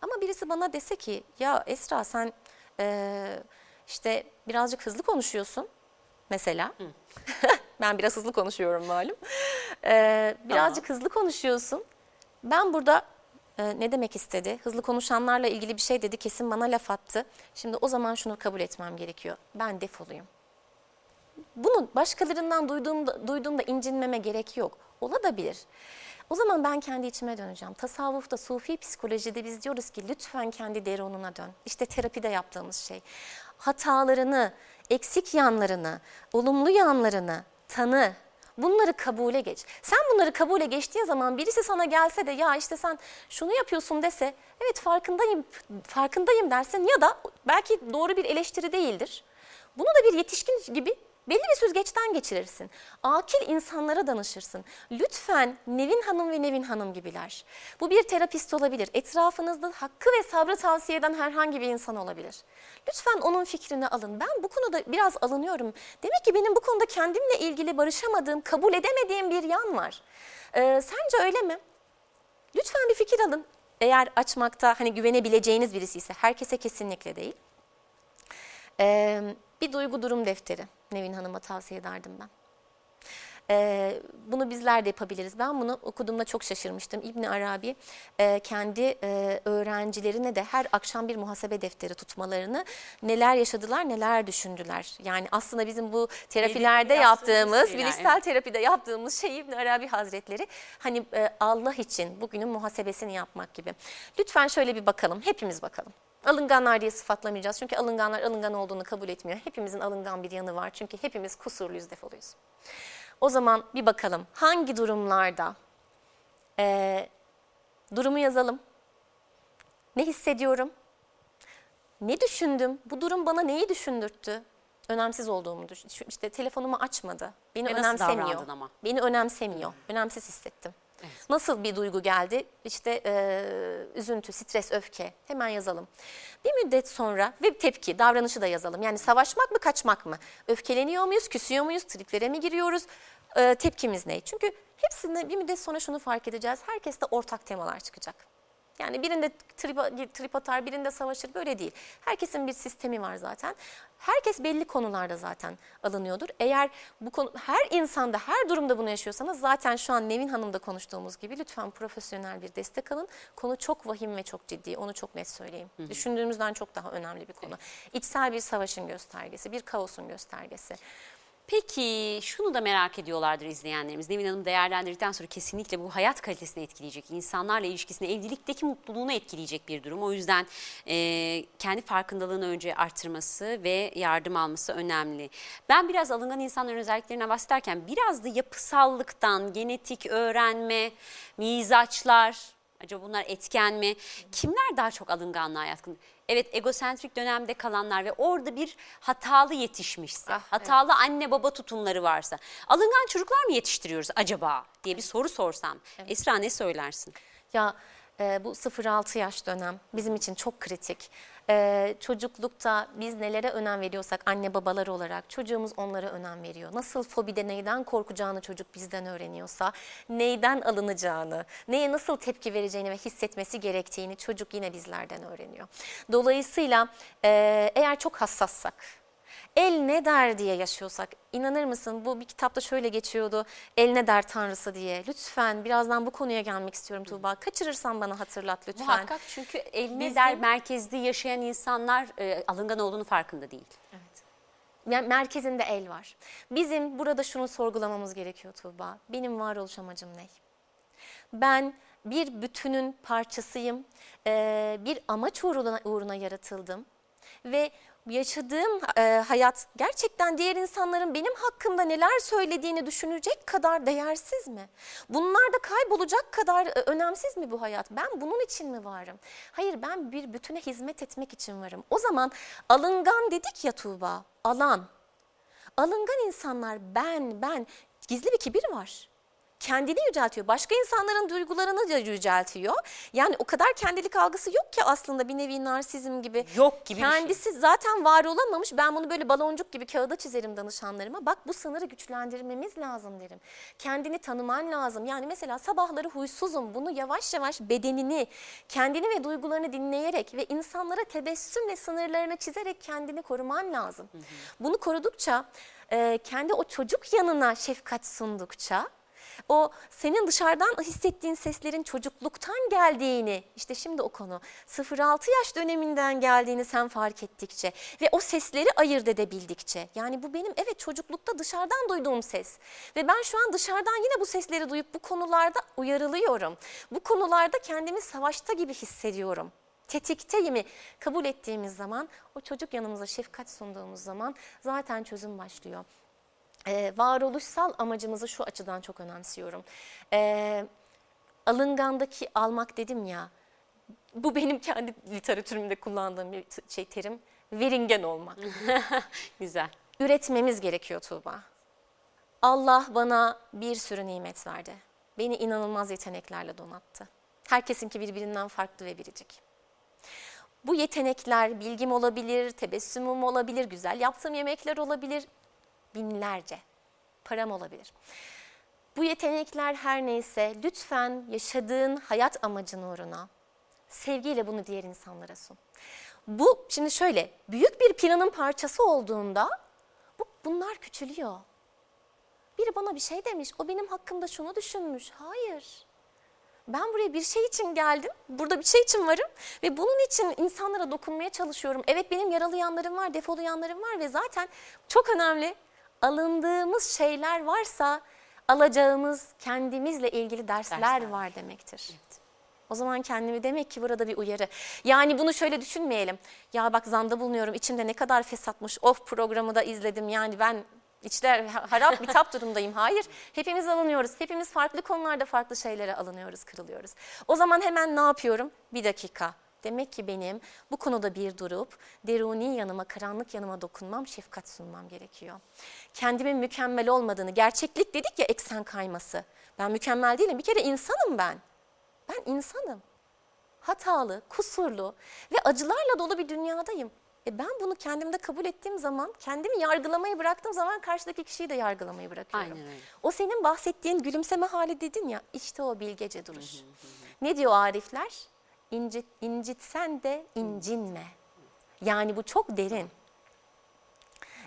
B: Ama birisi bana dese ki ya Esra sen e, işte birazcık hızlı konuşuyorsun mesela. [LAUGHS] ben biraz hızlı konuşuyorum malum. Ee, birazcık hızlı konuşuyorsun. Ben burada e, ne demek istedi? Hızlı konuşanlarla ilgili bir şey dedi. Kesin bana laf attı. Şimdi o zaman şunu kabul etmem gerekiyor. Ben defoluyum. Bunu başkalarından duyduğumda, duyduğumda incinmeme gerek yok. Ola da bilir. O zaman ben kendi içime döneceğim. Tasavvufta, sufi psikolojide biz diyoruz ki lütfen kendi deronuna dön. İşte terapide yaptığımız şey. Hatalarını, eksik yanlarını, olumlu yanlarını tanı. Bunları kabule geç. Sen bunları kabule geçtiğin zaman birisi sana gelse de ya işte sen şunu yapıyorsun dese evet farkındayım, farkındayım dersin ya da belki doğru bir eleştiri değildir. Bunu da bir yetişkin gibi belli bir süzgeçten geçirirsin. Akil insanlara danışırsın. Lütfen Nevin Hanım ve Nevin Hanım gibiler. Bu bir terapist olabilir. Etrafınızda hakkı ve sabrı tavsiye eden herhangi bir insan olabilir. Lütfen onun fikrini alın. Ben bu konuda biraz alınıyorum. Demek ki benim bu konuda kendimle ilgili barışamadığım, kabul edemediğim bir yan var. Ee, sence öyle mi? Lütfen bir fikir alın. Eğer açmakta hani güvenebileceğiniz birisi ise herkese kesinlikle değil. Ee, bir duygu durum defteri Nevin Hanım'a tavsiye ederdim ben. Ee, bunu bizler de yapabiliriz. Ben bunu okuduğumda çok şaşırmıştım. İbn Arabi e, kendi e, öğrencilerine de her akşam bir muhasebe defteri tutmalarını neler yaşadılar, neler düşündüler. Yani aslında bizim bu terapilerde
A: Birlikte yaptığımız şeyler,
B: bilişsel terapide yaptığımız şey İbn Arabi Hazretleri hani e, Allah için bugünün muhasebesini yapmak gibi. Lütfen şöyle bir bakalım, hepimiz bakalım. Alınganlar diye sıfatlamayacağız. Çünkü alınganlar alıngan olduğunu kabul etmiyor. Hepimizin alıngan bir yanı var. Çünkü hepimiz kusurluyuz, defoluyuz. O zaman bir bakalım hangi durumlarda eee, durumu yazalım. Ne hissediyorum? Ne düşündüm? Bu durum bana neyi düşündürttü? Önemsiz olduğumu düşün. İşte telefonumu açmadı. Beni
A: Ve
B: önemsemiyor.
A: ama?
B: Beni önemsemiyor. Önemsiz hissettim. Nasıl bir duygu geldi? İşte eee, üzüntü, stres, öfke. Hemen yazalım. Bir müddet sonra ve tepki, davranışı da yazalım. Yani savaşmak mı, kaçmak mı? Öfkeleniyor muyuz, küsüyor muyuz, triplere mi giriyoruz? Eee, tepkimiz ne? Çünkü hepsinde bir müddet sonra şunu fark edeceğiz. Herkeste ortak temalar çıkacak. Yani birinde trip, trip atar, birinde savaşır böyle değil. Herkesin bir sistemi var zaten. Herkes belli konularda zaten alınıyordur. Eğer bu konu her insanda, her durumda bunu yaşıyorsanız zaten şu an Nevin Hanım'da konuştuğumuz gibi lütfen profesyonel bir destek alın. Konu çok vahim ve çok ciddi. Onu çok net söyleyeyim. Düşündüğümüzden çok daha önemli bir konu. İçsel bir savaşın göstergesi, bir kaosun göstergesi.
A: Peki şunu da merak ediyorlardır izleyenlerimiz. Nevin Hanım değerlendirdikten sonra kesinlikle bu hayat kalitesini etkileyecek, insanlarla ilişkisini, evlilikteki mutluluğunu etkileyecek bir durum. O yüzden e, kendi farkındalığını önce arttırması ve yardım alması önemli. Ben biraz alıngan insanların özelliklerinden bahsederken biraz da yapısallıktan, genetik öğrenme, mizaçlar, acaba bunlar etken mi? Kimler daha çok alınganlığa yatkın? Evet egosentrik dönemde kalanlar ve orada bir hatalı yetişmişse,
B: Ah,
A: hatalı anne baba tutumları varsa alıngan çocuklar mı yetiştiriyoruz acaba diye bir soru sorsam. Esra ne söylersin?
B: Ya e, bu 0-6 yaş dönem bizim için çok kritik. E, çocuklukta biz nelere önem veriyorsak anne babalar olarak çocuğumuz onlara önem veriyor. Nasıl fobide neyden korkacağını çocuk bizden öğreniyorsa, neyden alınacağını, neye nasıl tepki vereceğini ve hissetmesi gerektiğini çocuk yine bizlerden öğreniyor. Dolayısıyla e, eğer çok hassassak, El ne der diye yaşıyorsak inanır mısın bu bir kitapta şöyle geçiyordu el ne der tanrısı diye lütfen birazdan bu konuya gelmek istiyorum Tuğba kaçırırsan bana hatırlat lütfen.
A: Muhakkak çünkü eline
B: Bizim-
A: der merkezde yaşayan insanlar e, alıngan olduğunu farkında değil.
B: Yani merkezinde el var. Bizim burada şunu sorgulamamız gerekiyor Tuğba. Benim varoluş amacım ne? Ben bir bütünün parçasıyım. Bir amaç uğruna, uğruna yaratıldım. Ve yaşadığım e, hayat gerçekten diğer insanların benim hakkımda neler söylediğini düşünecek kadar değersiz mi? Bunlar da kaybolacak kadar e, önemsiz mi bu hayat? Ben bunun için mi varım? Hayır ben bir bütüne hizmet etmek için varım. O zaman alıngan dedik ya Tuğba, alan. Alıngan insanlar ben, ben, gizli bir kibir var. Kendini yüceltiyor. Başka insanların duygularını da yüceltiyor. Yani o kadar kendilik algısı yok ki aslında bir nevi narsizm gibi.
A: Yok gibi şey.
B: Kendisi zaten var olamamış. Ben bunu böyle baloncuk gibi kağıda çizerim danışanlarıma. Bak bu sınırı güçlendirmemiz lazım derim. Kendini tanıman lazım. Yani mesela sabahları huysuzum. Bunu yavaş yavaş bedenini, kendini ve duygularını dinleyerek ve insanlara tebessümle sınırlarını çizerek kendini koruman lazım. Bunu korudukça, kendi o çocuk yanına şefkat sundukça o senin dışarıdan hissettiğin seslerin çocukluktan geldiğini, işte şimdi o konu 0-6 yaş döneminden geldiğini sen fark ettikçe ve o sesleri ayırt edebildikçe. Yani bu benim evet çocuklukta dışarıdan duyduğum ses ve ben şu an dışarıdan yine bu sesleri duyup bu konularda uyarılıyorum. Bu konularda kendimi savaşta gibi hissediyorum. Tetikteyimi kabul ettiğimiz zaman o çocuk yanımıza şefkat sunduğumuz zaman zaten çözüm başlıyor. Ee, varoluşsal amacımızı şu açıdan çok önemsiyorum. Ee, alıngandaki almak dedim ya, bu benim kendi literatürümde kullandığım bir şey terim, veringen olmak. [LAUGHS]
A: Güzel.
B: Üretmemiz gerekiyor Tuğba. Allah bana bir sürü nimet verdi. Beni inanılmaz yeteneklerle donattı. Herkesinki birbirinden farklı ve biricik. Bu yetenekler bilgim olabilir, tebessümüm olabilir, güzel yaptığım yemekler olabilir, binlerce. Param olabilir. Bu yetenekler her neyse lütfen yaşadığın hayat amacın uğruna sevgiyle bunu diğer insanlara sun. Bu şimdi şöyle büyük bir planın parçası olduğunda bu, bunlar küçülüyor. Biri bana bir şey demiş, o benim hakkımda şunu düşünmüş. Hayır. Ben buraya bir şey için geldim. Burada bir şey için varım ve bunun için insanlara dokunmaya çalışıyorum. Evet benim yaralı yanlarım var, defolu yanlarım var ve zaten çok önemli alındığımız şeyler varsa alacağımız kendimizle ilgili dersler,
A: Dersler
B: var demektir. O zaman kendimi demek ki burada bir uyarı. Yani bunu şöyle düşünmeyelim. Ya bak zanda bulunuyorum içimde ne kadar fesatmış. Of programı da izledim yani ben içler harap [LAUGHS] bitap durumdayım. Hayır hepimiz alınıyoruz. Hepimiz farklı konularda farklı şeylere alınıyoruz, kırılıyoruz. O zaman hemen ne yapıyorum? Bir dakika. Demek ki benim bu konuda bir durup deruni yanıma, karanlık yanıma dokunmam, şefkat sunmam gerekiyor. Kendimin mükemmel olmadığını, gerçeklik dedik ya eksen kayması. Ben mükemmel değilim. Bir kere insanım ben. Ben insanım. Hatalı, kusurlu ve acılarla dolu bir dünyadayım. E ben bunu kendimde kabul ettiğim zaman, kendimi yargılamayı bıraktığım zaman karşıdaki kişiyi de yargılamayı bırakıyorum.
A: Aynen öyle.
B: O senin bahsettiğin gülümseme hali dedin ya, işte o bilgece duruş. Ne diyor Arifler? İncit, incitsen de incinme. Yani bu çok derin.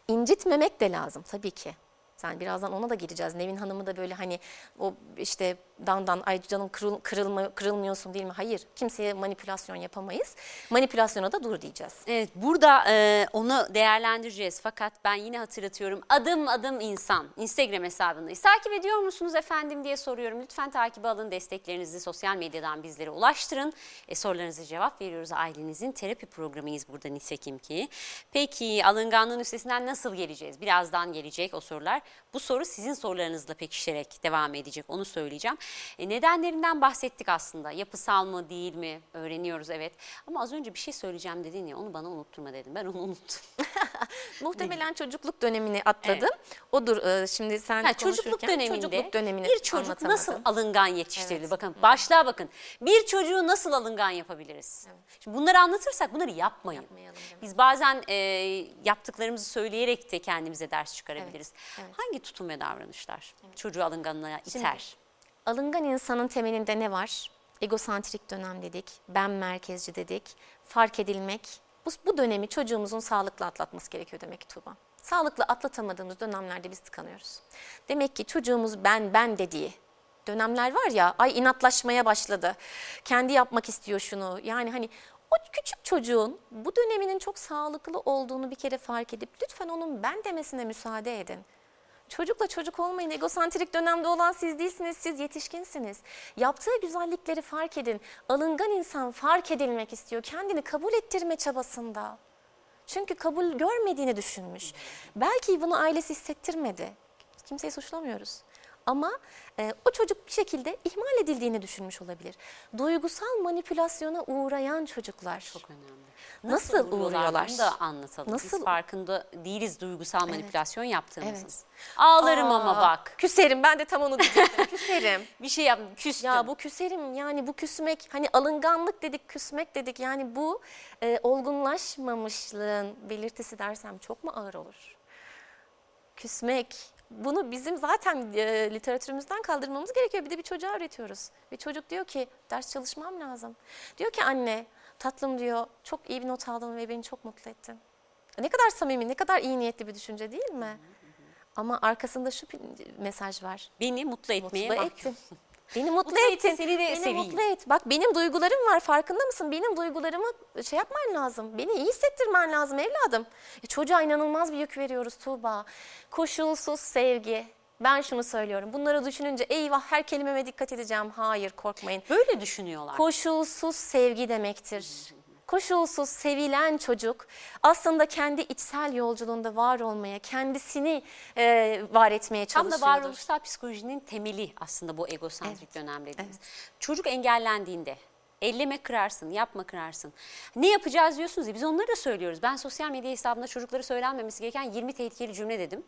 B: İncitmemek de lazım tabii ki. Sen birazdan ona da gireceğiz. Nevin Hanım'ı da böyle hani o işte dandan ay canım kırıl, kırılma, kırılmıyorsun değil mi? Hayır. Kimseye manipülasyon yapamayız. Manipülasyona da dur diyeceğiz.
A: Evet burada e, onu değerlendireceğiz fakat ben yine hatırlatıyorum adım adım insan Instagram hesabındayız. Takip ediyor musunuz efendim diye soruyorum. Lütfen takip alın desteklerinizi sosyal medyadan bizlere ulaştırın. E, sorularınıza cevap veriyoruz ailenizin terapi programıyız burada nitekim ki. Peki alınganlığın üstesinden nasıl geleceğiz? Birazdan gelecek o sorular. Bu soru sizin sorularınızla pekişerek devam edecek onu söyleyeceğim. E, nedenlerinden bahsettik aslında yapısal mı değil mi öğreniyoruz evet. Ama az önce bir şey söyleyeceğim dedin ya onu bana unutturma dedim ben onu [LAUGHS] unuttum. [LAUGHS]
B: Muhtemelen çocukluk dönemini atladın. Odur e, şimdi sen
A: Ha, çocukluk döneminde
B: çocukluk dönemini
A: bir çocuk nasıl alıngan yetiştirilir?
B: Evet.
A: Bakın başlığa bakın. Bir çocuğu nasıl alıngan yapabiliriz? Şimdi bunları anlatırsak bunları yapmayın. Biz bazen e, yaptıklarımızı söyleyerek de kendimize ders çıkarabiliriz.
B: Evet, evet.
A: Hangi tutum ve davranışlar çocuğu alınganlığa iter?
B: Alıngan insanın temelinde ne var? Egosantrik dönem dedik, ben merkezci dedik, fark edilmek. Bu, bu dönemi çocuğumuzun sağlıklı atlatması gerekiyor demek Tuğba. Sağlıklı atlatamadığımız dönemlerde biz tıkanıyoruz. Demek ki çocuğumuz ben ben dediği dönemler var ya ay inatlaşmaya başladı. Kendi yapmak istiyor şunu. Yani hani o küçük çocuğun bu döneminin çok sağlıklı olduğunu bir kere fark edip lütfen onun ben demesine müsaade edin. Çocukla çocuk olmayın. Egosantrik dönemde olan siz değilsiniz, siz yetişkinsiniz. Yaptığı güzellikleri fark edin. Alıngan insan fark edilmek istiyor. Kendini kabul ettirme çabasında. Çünkü kabul görmediğini düşünmüş. Belki bunu ailesi hissettirmedi. Kimseyi suçlamıyoruz. Ama e, o çocuk bir şekilde ihmal edildiğini düşünmüş olabilir. Duygusal manipülasyona uğrayan çocuklar.
A: Çok önemli.
B: Nasıl uğruyorlar?
A: Bunu da anlatalım. Biz
B: Nasıl?
A: farkında değiliz duygusal manipülasyon yaptığımızın.
B: Evet.
A: Ağlarım ama
B: Aa,
A: bak.
B: Küserim ben de tam onu diyecektim. [LAUGHS] küserim.
A: Bir şey yap, küstüm.
B: Ya bu küserim yani bu küsmek hani alınganlık dedik küsmek dedik yani bu e, olgunlaşmamışlığın belirtisi dersem çok mu ağır olur? Küsmek bunu bizim zaten e, literatürümüzden kaldırmamız gerekiyor. Bir de bir çocuğa öğretiyoruz. Ve çocuk diyor ki ders çalışmam lazım. Diyor ki anne tatlım diyor çok iyi bir not aldım ve beni çok mutlu ettin. Ne kadar samimi ne kadar iyi niyetli bir düşünce değil mi? Ama arkasında şu mesaj var.
A: Beni mutlu etmeye
B: Mutlu
A: bak.
B: ettin. [LAUGHS] Beni [LAUGHS] mutlu,
A: Mutlu ettin, seni de
B: Beni
A: seveyim.
B: mutlu et. Bak benim duygularım var farkında mısın? Benim duygularımı şey yapman lazım. Beni iyi hissettirmen lazım evladım. E, çocuğa inanılmaz bir yük veriyoruz Tuğba. Koşulsuz sevgi. Ben şunu söylüyorum. Bunları düşününce eyvah her kelimeme dikkat edeceğim. Hayır korkmayın.
A: Böyle düşünüyorlar.
B: Koşulsuz sevgi demektir. Koşulsuz sevilen çocuk aslında kendi içsel yolculuğunda var olmaya, kendisini e, var etmeye
A: Tam da
B: çalışıyordur.
A: varoluşsal psikolojinin temeli aslında bu egosantrik
B: Evet,
A: dönem dediğimiz. Çocuk engellendiğinde elleme kırarsın, yapma kırarsın. Ne yapacağız diyorsunuz ya biz onları da söylüyoruz. Ben sosyal medya hesabımda çocuklara söylenmemesi gereken 20 tehlikeli cümle dedim.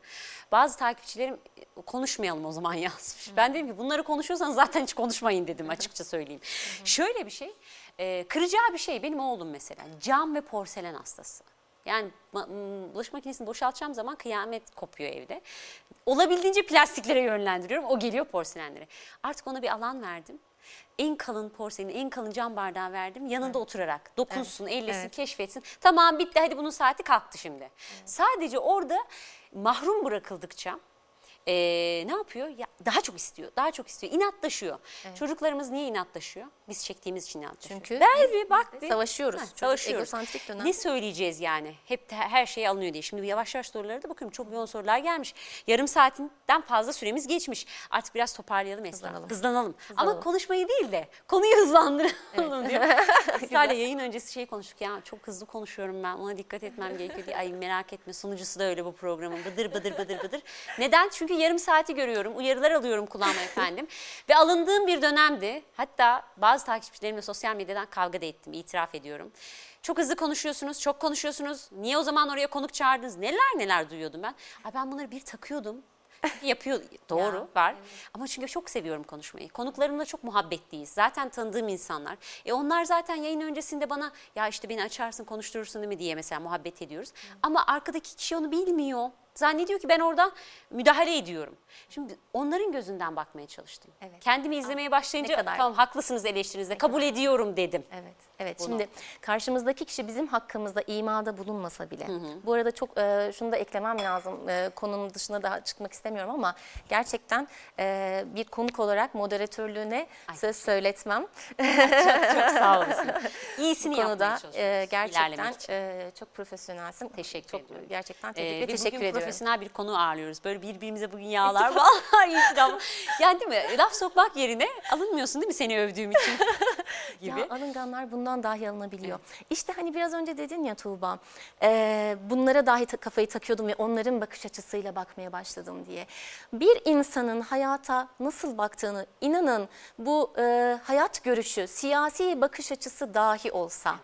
A: Bazı takipçilerim "E, konuşmayalım o zaman [LAUGHS] yazmış. Ben dedim ki bunları konuşuyorsanız zaten hiç konuşmayın dedim açıkça söyleyeyim. Şöyle bir şey, e, kıracağı bir şey benim oğlum mesela cam ve porselen hastası. Yani bulaşık makinesini boşaltacağım zaman kıyamet kopuyor evde. Olabildiğince plastiklere yönlendiriyorum. O geliyor porselenlere. Artık ona bir alan verdim. En kalın porseleni, en kalın cam bardağı verdim. Yanında oturarak dokunsun, ellesin,
B: evet.
A: keşfetsin. Tamam bitti hadi bunun saati kalktı şimdi. Sadece orada mahrum bırakıldıkça eee, ne yapıyor? Ya, daha çok istiyor, daha çok istiyor. İnatlaşıyor. Çocuklarımız niye inatlaşıyor? Biz çektiğimiz için inatlaşıyor.
B: Çünkü
A: Ver bir bak bir.
B: savaşıyoruz.
A: Ha, savaşıyoruz.
B: egosantrik dönem.
A: Ne söyleyeceğiz yani? Hep de her şey alınıyor diye. Şimdi yavaş yavaş sorulara da bakıyorum. Çok yoğun sorular gelmiş. Yarım saatinden fazla süremiz geçmiş. Artık biraz toparlayalım Esra.
B: Hızlanalım.
A: Hızlanalım. Ama
B: Hızlanalım.
A: konuşmayı değil de konuyu hızlandıralım diyor. [LAUGHS] Esra'yla yayın öncesi şey konuştuk ya çok hızlı konuşuyorum ben ona dikkat etmem gerekiyor diye. Ay merak etme sunucusu da öyle bu programın bıdır bıdır bıdır bıdır. Neden? Çünkü yarım saati görüyorum uyarılar alıyorum kulağıma efendim. [LAUGHS] Ve alındığım bir dönemdi. Hatta bazı takipçilerimle sosyal medyadan kavga da ettim itiraf ediyorum. Çok hızlı konuşuyorsunuz, çok konuşuyorsunuz. Niye o zaman oraya konuk çağırdınız? Neler neler duyuyordum ben. Ay ben bunları bir takıyordum. Yapıyor [LAUGHS] doğru var ama çünkü çok seviyorum konuşmayı. Konuklarımla çok muhabbetliyiz. Zaten tanıdığım insanlar. E onlar zaten yayın öncesinde bana ya işte beni açarsın konuşturursun değil mi diye mesela muhabbet ediyoruz. Ama arkadaki kişi onu bilmiyor. Zannediyor ki ben oradan müdahale ediyorum. Şimdi onların gözünden bakmaya çalıştım.
B: Evet.
A: Kendimi izlemeye başlayınca
B: Ne kadar-
A: tamam haklısınız eleştirinizde kabul ediyorum dedim.
B: Evet, evet.
A: Bunu.
B: Şimdi karşımızdaki kişi bizim hakkımızda imada bulunmasa bile. Bu arada çok e, şunu da eklemem lazım. E, konunun dışına daha çıkmak istemiyorum ama gerçekten e, bir konuk olarak moderatörlüğüne
A: Ay.
B: söz söyletmem.
A: Çok sağ olasın. [LAUGHS] İyisini
B: konuda
A: yapmaya
B: e,
A: çalışıyoruz.
B: gerçekten
A: ilerlemek için.
B: e, çok profesyonelsin.
A: Teşekkür
B: çok,
A: ediyorum.
B: Gerçekten
A: Ee,
B: tebrik
A: ve
B: teşekkür ediyorum.
A: Profesyonel bir konu ağırlıyoruz. Böyle birbirimize bugün yağlar var. [LAUGHS] İtiraf. yani değil mi? Laf sokmak yerine alınmıyorsun değil mi seni övdüğüm için [LAUGHS] gibi.
B: Ya alınganlar bundan dahi alınabiliyor. İşte hani biraz önce dedin ya Tuğba, e, bunlara dahi ta- kafayı takıyordum ve onların bakış açısıyla bakmaya başladım diye. Bir insanın hayata nasıl baktığını inanın bu e, hayat görüşü, siyasi bakış açısı dahi olsa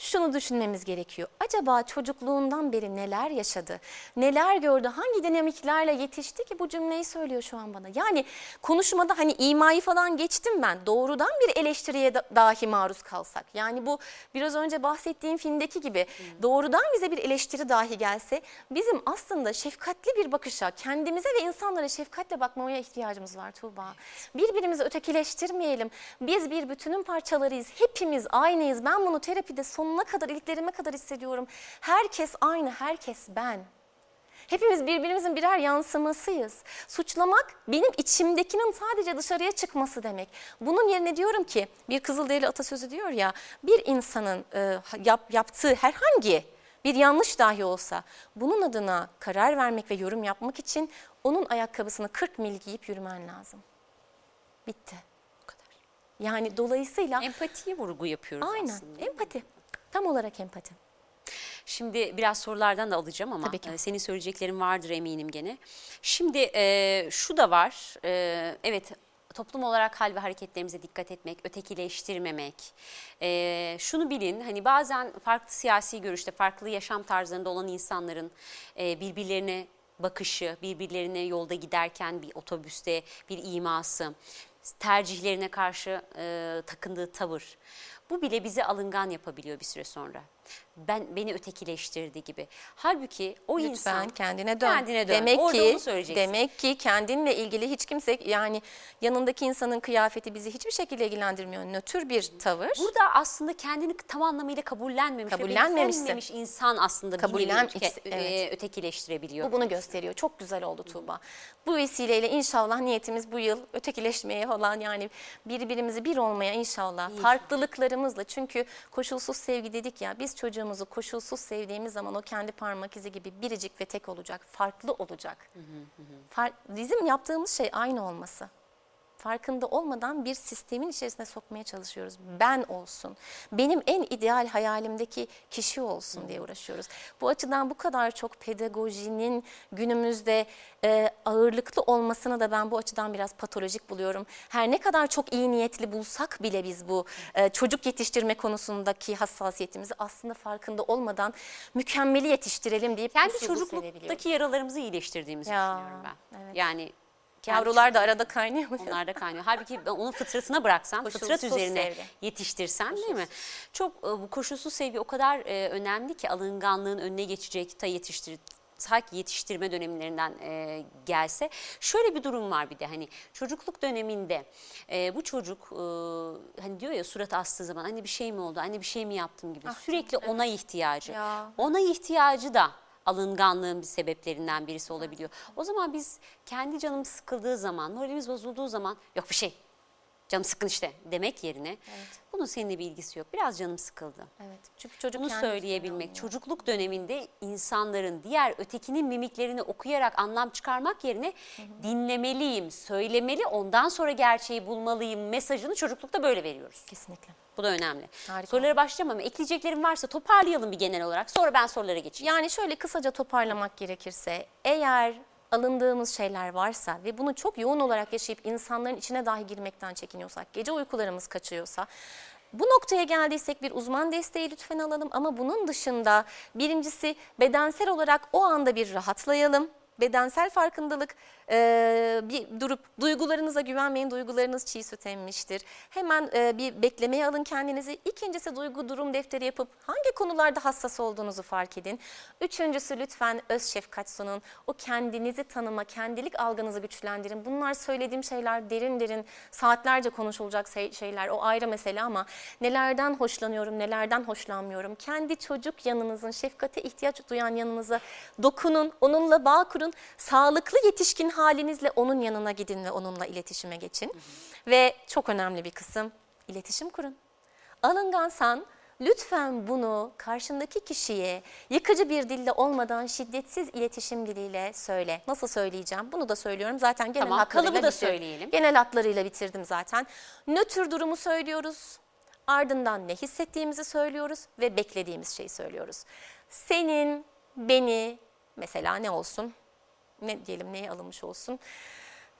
B: şunu düşünmemiz gerekiyor. Acaba çocukluğundan beri neler yaşadı? Neler gördü? Hangi dinamiklerle yetişti ki bu cümleyi söylüyor şu an bana? Yani konuşmada hani imayı falan geçtim ben. Doğrudan bir eleştiriye da- dahi maruz kalsak. Yani bu biraz önce bahsettiğim filmdeki gibi doğrudan bize bir eleştiri dahi gelse bizim aslında şefkatli bir bakışa, kendimize ve insanlara şefkatle bakmaya ihtiyacımız var Tuğba. Birbirimizi ötekileştirmeyelim. Biz bir bütünün parçalarıyız. Hepimiz aynıyız. Ben bunu terapide sonuna kadar, iliklerime kadar hissediyorum. Herkes aynı, herkes ben. Hepimiz birbirimizin birer yansımasıyız. Suçlamak benim içimdekinin sadece dışarıya çıkması demek. Bunun yerine diyorum ki bir Kızılderili atasözü diyor ya bir insanın e, yap, yaptığı herhangi bir yanlış dahi olsa bunun adına karar vermek ve yorum yapmak için onun ayakkabısını 40 mil giyip yürümen lazım. Bitti. Bu kadar. Yani dolayısıyla
A: Empatiye vurgu yapıyoruz
B: aynen
A: aslında.
B: empati. Tam olarak empati.
A: Şimdi biraz sorulardan da alacağım ama
B: Tabii ki.
A: e, senin söyleyeceklerin vardır eminim gene. Şimdi e, şu da var. e, evet toplum olarak hal ve hareketlerimize dikkat etmek, ötekileştirmemek. E, şunu bilin hani bazen farklı siyasi görüşte, farklı yaşam tarzlarında olan insanların e, birbirlerine bakışı, birbirlerine yolda giderken bir otobüste bir iması, tercihlerine karşı e, takındığı tavır. Bu bile bizi alıngan yapabiliyor bir süre sonra. Ben beni ötekileştirdi gibi. Halbuki o
B: Lütfen
A: insan
B: kendine dön.
A: Kendine dön.
B: Demek
A: Orada
B: ki demek ki kendinle ilgili hiç kimse yani yanındaki insanın kıyafeti bizi hiçbir şekilde ilgilendirmiyor. Nötr bir tavır.
A: Burada aslında kendini tam anlamıyla kabullenmemiş, benimsememiş insan aslında
B: Kabullen- evet.
A: e, ötekileştirebiliyor.
B: Bu bunu gösteriyor. Çok güzel oldu Tuğba. Bu vesileyle inşallah niyetimiz bu yıl ötekileşmeye falan yani birbirimizi bir olmaya inşallah. Farklılıklarımızla çünkü koşulsuz sevgi dedik ya biz çocuğumuzu koşulsuz sevdiğimiz zaman o kendi parmak izi gibi biricik ve tek olacak. Farklı olacak. Far- bizim yaptığımız şey aynı olması. Farkında olmadan bir sistemin içerisine sokmaya çalışıyoruz. Ben olsun. Benim en ideal hayalimdeki kişi olsun diye uğraşıyoruz. Bu açıdan bu kadar çok pedagojinin günümüzde e, ağırlıklı olmasını da ben bu açıdan biraz patolojik buluyorum. Her ne kadar çok iyi niyetli bulsak bile biz bu e, çocuk yetiştirme konusundaki hassasiyetimizi aslında farkında olmadan mükemmeli yetiştirelim deyip
A: Kendi çocukluktaki yaralarımızı iyileştirdiğimizi
B: Ya,
A: düşünüyorum ben.
B: evet.
A: Yani
B: Yavrular da arada kaynıyor.
A: Onlar da kaynıyor. Halbuki ben onu fıtratına bıraksan,
B: Koşulsuz
A: fıtrat üzerine
B: sevgi.
A: yetiştirsen değil mi? Çok e, bu koşulsuz sevgi o kadar e, önemli ki alınganlığın önüne geçecek ta yetiştir ta ki yetiştirme dönemlerinden e, gelse. Şöyle bir durum var bir de hani çocukluk döneminde e, bu çocuk e, hani diyor ya surat astığı zaman anne bir şey mi oldu, anne bir şey mi yaptım gibi sürekli ona ihtiyacı.
B: Ya.
A: Ona ihtiyacı da alınganlığın bir sebeplerinden birisi olabiliyor. O zaman biz kendi canımız sıkıldığı zaman, moralimiz bozulduğu zaman yok bir şey. Canım sıkkın işte demek yerine bunun seninle bir ilgisi yok. Biraz canım sıkıldı.
B: Evet. Çünkü çocuk
A: Bunu söyleyebilmek, çocukluk döneminde insanların diğer ötekinin mimiklerini okuyarak anlam çıkarmak yerine dinlemeliyim, söylemeli, ondan sonra gerçeği bulmalıyım mesajını çocuklukta böyle veriyoruz.
B: Kesinlikle.
A: Bu da önemli.
B: Harika.
A: Sorulara başlayacağım ama ekleyeceklerim varsa toparlayalım bir genel olarak. Sonra ben sorulara geçeyim.
B: Yani şöyle kısaca toparlamak gerekirse eğer alındığımız şeyler varsa ve bunu çok yoğun olarak yaşayıp insanların içine dahi girmekten çekiniyorsak, gece uykularımız kaçıyorsa bu noktaya geldiysek bir uzman desteği lütfen alalım ama bunun dışında birincisi bedensel olarak o anda bir rahatlayalım. Bedensel farkındalık Ee, bir durup duygularınıza güvenmeyin. Duygularınız çiğ süt emmiştir. Hemen e, bir beklemeye alın kendinizi. İkincisi duygu durum defteri yapıp hangi konularda hassas olduğunuzu fark edin. Üçüncüsü lütfen öz şefkat sunun. O kendinizi tanıma, kendilik algınızı güçlendirin. Bunlar söylediğim şeyler derin derin saatlerce konuşulacak şey- şeyler. O ayrı mesele ama nelerden hoşlanıyorum, nelerden hoşlanmıyorum. Kendi çocuk yanınızın, şefkate ihtiyaç duyan yanınıza dokunun, onunla bağ kurun. Sağlıklı yetişkin halinizle onun yanına gidin ve onunla iletişime geçin. Ve çok önemli bir kısım, iletişim kurun. Alıngansan lütfen bunu karşındaki kişiye yıkıcı bir dille olmadan şiddetsiz iletişim diliyle söyle. Nasıl söyleyeceğim? Bunu da söylüyorum. Zaten genel
A: Tamam,
B: hatlarıyla
A: da
B: bitirdim.
A: söyleyelim.
B: Genel hatlarıyla bitirdim zaten. Nötr durumu söylüyoruz. Ardından ne hissettiğimizi söylüyoruz ve beklediğimiz şeyi söylüyoruz. Senin, beni, mesela ne olsun? Ne diyelim neye alınmış olsun?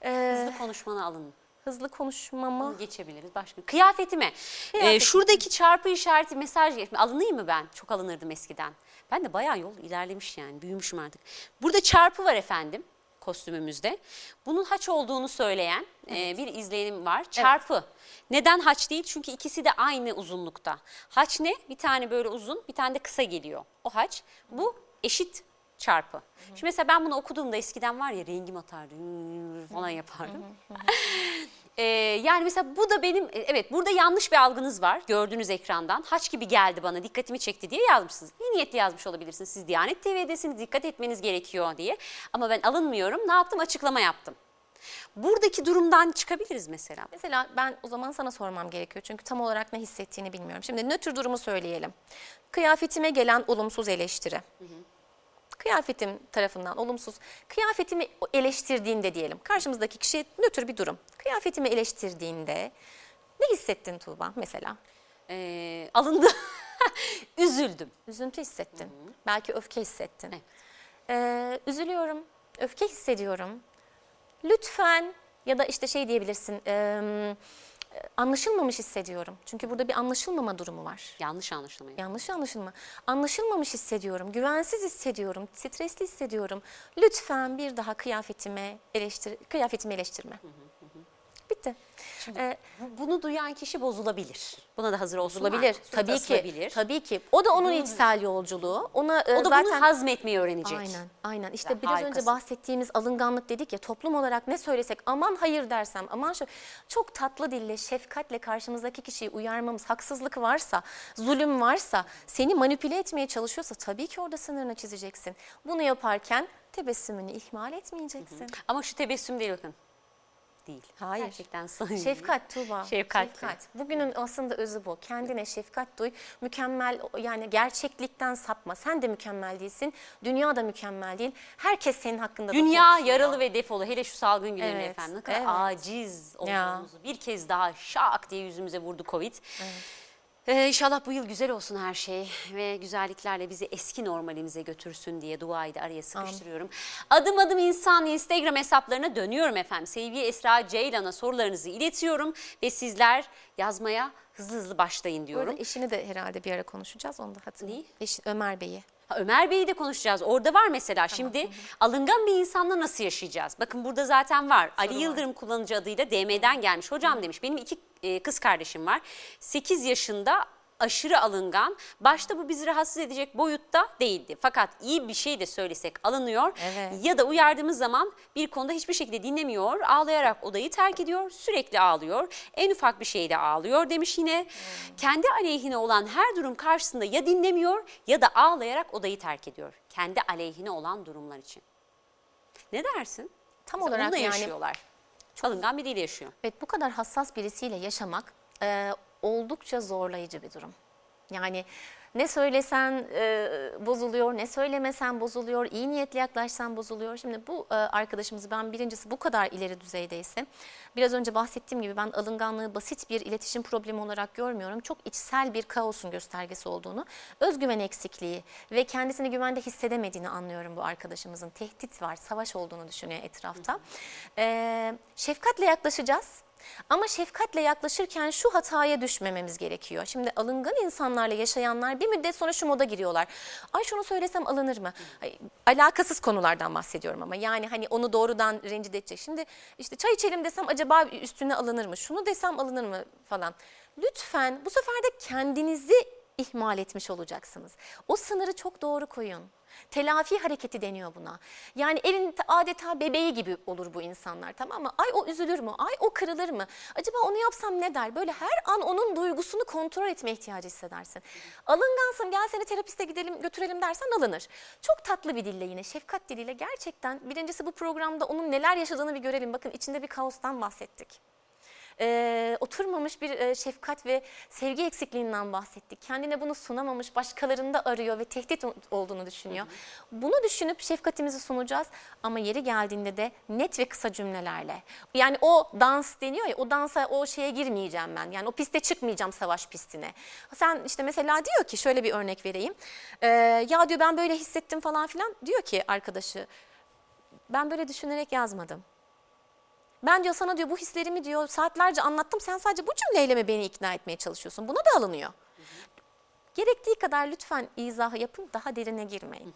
B: Ee,
A: Hızlı konuşmanı alın.
B: hızlı konuşmamı
A: Geçebiliriz. Başka. Kıyafetime. Ee,
B: Kıyafet.
A: şuradaki çarpı işareti mesaj alınayım mı ben? Çok alınırdım eskiden. Ben de bayağı yol ilerlemiş yani. Büyümüşüm artık. Burada çarpı var efendim kostümümüzde. Bunun haç olduğunu söyleyen e, bir izlenim var. Çarpı. Neden haç değil? Çünkü ikisi de aynı uzunlukta. Haç ne? Bir tane böyle uzun, bir tane de kısa geliyor. O haç. Bu eşit çarpı. Şimdi mesela ben bunu okuduğumda eskiden var ya rengim atardı [LAUGHS] falan yapardım. [LAUGHS] Ee, yani mesela bu da benim, e, evet burada yanlış bir algınız var gördüğünüz ekrandan. Haç gibi geldi bana dikkatimi çekti diye yazmışsınız. İyi niyetli yazmış olabilirsiniz. Siz Diyanet TV'desiniz dikkat etmeniz gerekiyor diye. Ama ben alınmıyorum ne yaptım açıklama yaptım. Buradaki durumdan çıkabiliriz mesela.
B: Mesela ben o zaman sana sormam gerekiyor. Çünkü tam olarak ne hissettiğini bilmiyorum. Şimdi nötr durumu söyleyelim. Kıyafetime gelen olumsuz eleştiri. Kıyafetim tarafından olumsuz. Kıyafetimi eleştirdiğinde diyelim. Karşımızdaki kişi nötr bir durum. Kıyafetimi eleştirdiğinde ne hissettin Tuğba mesela?
A: Ee, alındı, [LAUGHS] üzüldüm.
B: Üzüntü hissettin. Belki öfke hissettin.
A: Evet.
B: Ee, üzülüyorum, öfke hissediyorum. Lütfen ya da işte şey diyebilirsin. eee, anlaşılmamış hissediyorum. Çünkü burada bir anlaşılmama durumu var.
A: Yanlış anlaşılmayı.
B: Yanlış anlaşılma. Anlaşılmamış hissediyorum, güvensiz hissediyorum, stresli hissediyorum. Lütfen bir daha kıyafetime eleştir kıyafetimi eleştirme. Bitti. Ee,
A: Bu- Bunu duyan kişi bozulabilir. Buna da hazır olsun.
B: olabilir. Tabii ki. Tabii ki. O da onun içsel yolculuğu. Ona e,
A: O da
B: zaten
A: bunu hazmetmeyi öğrenecek.
B: Aynen, aynen. İşte
A: Ya,
B: biraz önce
A: harikasın.
B: bahsettiğimiz alınganlık dedik ya toplum olarak ne söylesek aman hayır dersem aman şu çok tatlı dille şefkatle karşımızdaki kişiyi uyarmamız haksızlık varsa zulüm varsa seni manipüle etmeye çalışıyorsa tabii ki orada sınırını çizeceksin. Bunu yaparken tebessümünü ihmal etmeyeceksin.
A: Ama şu tebessüm değil bakın. Değil.
B: Hayır.
A: Gerçekten samimi.
B: Şefkat Tuğba.
A: Şefkat.
B: Bugünün aslında özü bu. Kendine şefkat duy. Mükemmel yani gerçeklikten sapma. Sen de mükemmel değilsin. Dünya da mükemmel değil. Herkes senin hakkında da
A: Dünya
B: konuşuyor.
A: yaralı ve defolu. Hele şu salgın günlerinde
B: Evet,
A: efendim. Ne kadar
B: evet.
A: aciz
B: Ya.
A: olduğumuzu bir kez daha şak diye yüzümüze vurdu Covid. Ee, inşallah bu yıl güzel olsun her şey ve güzelliklerle bizi eski normalimize götürsün diye duayı da araya sıkıştırıyorum. Adım adım insan Instagram hesaplarına dönüyorum efendim. Sevgili Esra Ceylan'a sorularınızı iletiyorum ve sizler yazmaya hızlı hızlı başlayın
B: Bu
A: diyorum.
B: arada eşini de herhalde bir ara konuşacağız. Onu da hatırlayın. Eşi, Ömer Bey'i.
A: Ha, Ömer Bey'i de konuşacağız. Orada var mesela. Şimdi alıngan bir insanla nasıl yaşayacağız? Bakın burada zaten var. Ali Yıldırım kullanıcı adıyla DM'den gelmiş. Hocam demiş benim iki e, kız kardeşim var. 8 yaşında aşırı alıngan. Başta bu bizi rahatsız edecek boyutta değildi. Fakat iyi bir şey de söylesek alınıyor.
B: Evet.
A: Ya da uyardığımız zaman bir konuda hiçbir şekilde dinlemiyor. Ağlayarak odayı terk ediyor. Sürekli ağlıyor. En ufak bir şeyde ağlıyor demiş yine. Kendi aleyhine olan her durum karşısında ya dinlemiyor ya da ağlayarak odayı terk ediyor. Kendi aleyhine olan durumlar için. Ne dersin?
B: Tam
A: Mesela
B: olarak yani
A: yaşıyorlar. Alıngan biriyle yaşıyor.
B: Evet bu kadar hassas birisiyle yaşamak e, oldukça zorlayıcı bir durum. Yani ne söylesen e, bozuluyor, ne söylemesen bozuluyor, iyi niyetli yaklaşsan bozuluyor. Şimdi bu e, arkadaşımızı ben birincisi bu kadar ileri düzeydeyse, biraz önce bahsettiğim gibi ben alınganlığı basit bir iletişim problemi olarak görmüyorum. Çok içsel bir kaosun göstergesi olduğunu, özgüven eksikliği ve kendisini güvende hissedemediğini anlıyorum bu arkadaşımızın. Tehdit var, savaş olduğunu düşünüyor etrafta. E, şefkatle yaklaşacağız. Ama şefkatle yaklaşırken şu hataya düşmememiz gerekiyor. Şimdi alıngan insanlarla yaşayanlar bir müddet sonra şu moda giriyorlar. Ay şunu söylesem alınır mı? Ay, alakasız konulardan bahsediyorum ama yani hani onu doğrudan rencide edecek. Şimdi işte çay içelim desem acaba üstüne alınır mı? Şunu desem alınır mı falan. Lütfen bu sefer de kendinizi ihmal etmiş olacaksınız. O sınırı çok doğru koyun. Telafi hareketi deniyor buna. Yani evin adeta bebeği gibi olur bu insanlar tamam mı? Ay o üzülür mü? Ay o kırılır mı? Acaba onu yapsam ne der? Böyle her an onun duygusunu kontrol etme ihtiyacı hissedersin. Alıngansın gel seni terapiste gidelim götürelim dersen alınır. Çok tatlı bir dille yine şefkat diliyle gerçekten birincisi bu programda onun neler yaşadığını bir görelim. Bakın içinde bir kaostan bahsettik e, oturmamış bir e, şefkat ve sevgi eksikliğinden bahsettik. Kendine bunu sunamamış, başkalarında arıyor ve tehdit olduğunu düşünüyor. Hı hı. Bunu düşünüp şefkatimizi sunacağız ama yeri geldiğinde de net ve kısa cümlelerle. Yani o dans deniyor ya, o dansa o şeye girmeyeceğim ben. Yani o piste çıkmayacağım savaş pistine. Sen işte mesela diyor ki şöyle bir örnek vereyim. E, ya diyor ben böyle hissettim falan filan. Diyor ki arkadaşı ben böyle düşünerek yazmadım. Ben diyor sana diyor bu hislerimi diyor saatlerce anlattım. Sen sadece bu cümleyle mi beni ikna etmeye çalışıyorsun? Buna da alınıyor. Gerektiği kadar lütfen izahı yapın, daha derine girmeyin.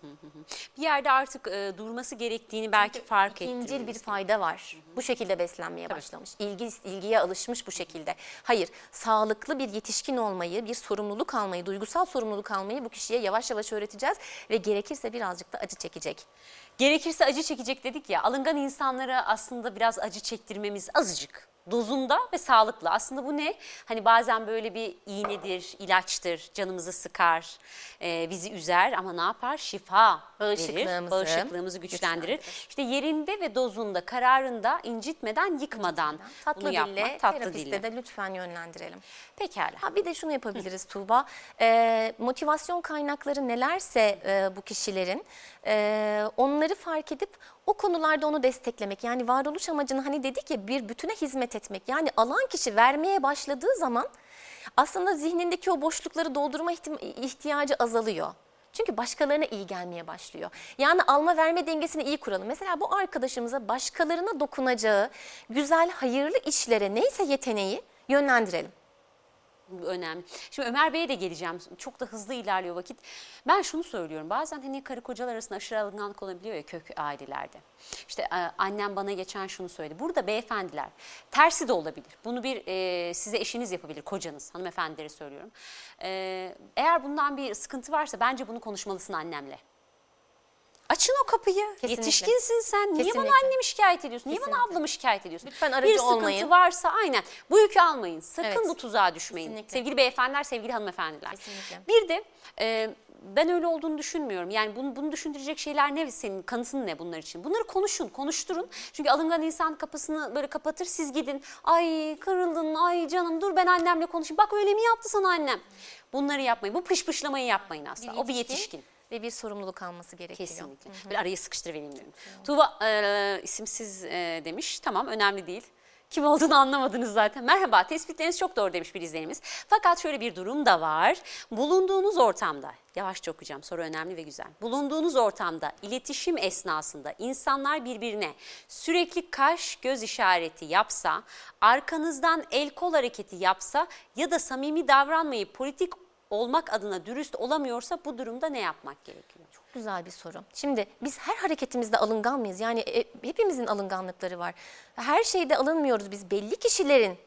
A: Bir yerde artık e, durması gerektiğini belki Çünkü fark ettiniz.
B: İncil bir fayda var. Bu şekilde beslenmeye Tabii. başlamış. İlgi, ilgiye alışmış bu şekilde. Hayır, sağlıklı bir yetişkin olmayı, bir sorumluluk almayı, duygusal sorumluluk almayı bu kişiye yavaş yavaş öğreteceğiz ve gerekirse birazcık da acı çekecek.
A: Gerekirse acı çekecek dedik ya, alıngan insanlara aslında biraz acı çektirmemiz azıcık dozunda ve sağlıklı. Aslında bu ne? Hani bazen böyle bir iğnedir, ilaçtır, canımızı sıkar, e, bizi üzer ama ne yapar? Şifa verir, bağışıklığımızı güçlendirir. İşte yerinde ve dozunda, kararında, incitmeden, yıkmadan
B: tatlı
A: bunu
B: dille, yapmak, tatlı dille. de lütfen yönlendirelim.
A: Pekala.
B: Ha bir de şunu yapabiliriz Tuğba. E, motivasyon kaynakları nelerse e, bu kişilerin e, onları fark edip o konularda onu desteklemek. Yani varoluş amacını hani dedik ya bir bütüne hizmet etmek. Yani alan kişi vermeye başladığı zaman aslında zihnindeki o boşlukları doldurma ihtiyacı azalıyor. Çünkü başkalarına iyi gelmeye başlıyor. Yani alma verme dengesini iyi kuralım. Mesela bu arkadaşımıza başkalarına dokunacağı güzel hayırlı işlere neyse yeteneği yönlendirelim
A: önemli. Şimdi Ömer Bey'e de geleceğim. Çok da hızlı ilerliyor vakit. Ben şunu söylüyorum. Bazen hani karı kocalar arasında aşırı alınganlık olabiliyor ya kök ailelerde. İşte e, annem bana geçen şunu söyledi. Burada beyefendiler tersi de olabilir. Bunu bir e, size eşiniz yapabilir, kocanız. Hanımefendileri söylüyorum. E, eğer bundan bir sıkıntı varsa bence bunu konuşmalısın annemle. Açın o kapıyı. Kesinlikle. Yetişkinsin sen. Niye Kesinlikle. bana annemi şikayet ediyorsun? Niye Kesinlikle. bana ablamı şikayet ediyorsun?
B: Lütfen aracı
A: Bir sıkıntı
B: olmayın.
A: varsa aynen bu yükü almayın. Sakın evet. bu tuzağa düşmeyin.
B: Kesinlikle.
A: Sevgili beyefendiler, sevgili hanımefendiler.
B: Kesinlikle.
A: Bir de e, ben öyle olduğunu düşünmüyorum. Yani bunu, bunu düşündürecek şeyler ne senin kanıtın ne bunlar için? Bunları konuşun, konuşturun. Çünkü alıngan insan kapısını böyle kapatır siz gidin. Ay kırıldın, ay canım dur ben annemle konuşayım. Bak öyle mi yaptı sana annem? Bunları yapmayın. Bu pışpışlamayı yapmayın aslında. Bir o bir yetişkin
B: ve bir sorumluluk alması gerekiyor.
A: Kesinlikle. Hı hı. Böyle arayı sıkıştırıvereyim diyorum. Tuğba e, isimsiz e, demiş. Tamam önemli değil. Kim olduğunu anlamadınız zaten. Merhaba tespitleriniz çok doğru demiş bir izleyenimiz. Fakat şöyle bir durum da var. Bulunduğunuz ortamda, yavaşça okuyacağım soru önemli ve güzel. Bulunduğunuz ortamda iletişim esnasında insanlar birbirine sürekli kaş göz işareti yapsa, arkanızdan el kol hareketi yapsa ya da samimi davranmayıp politik olmak adına dürüst olamıyorsa bu durumda ne yapmak gerekiyor?
B: Çok güzel bir soru. Şimdi biz her hareketimizde alıngan mıyız? Yani e, hepimizin alınganlıkları var. Her şeyde alınmıyoruz biz. Belli kişilerin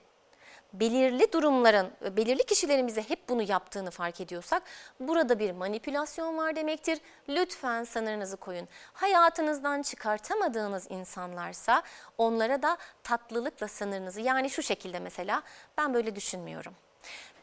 B: belirli durumların, belirli kişilerin bize hep bunu yaptığını fark ediyorsak burada bir manipülasyon var demektir. Lütfen sınırınızı koyun. Hayatınızdan çıkartamadığınız insanlarsa onlara da tatlılıkla sınırınızı yani şu şekilde mesela ben böyle düşünmüyorum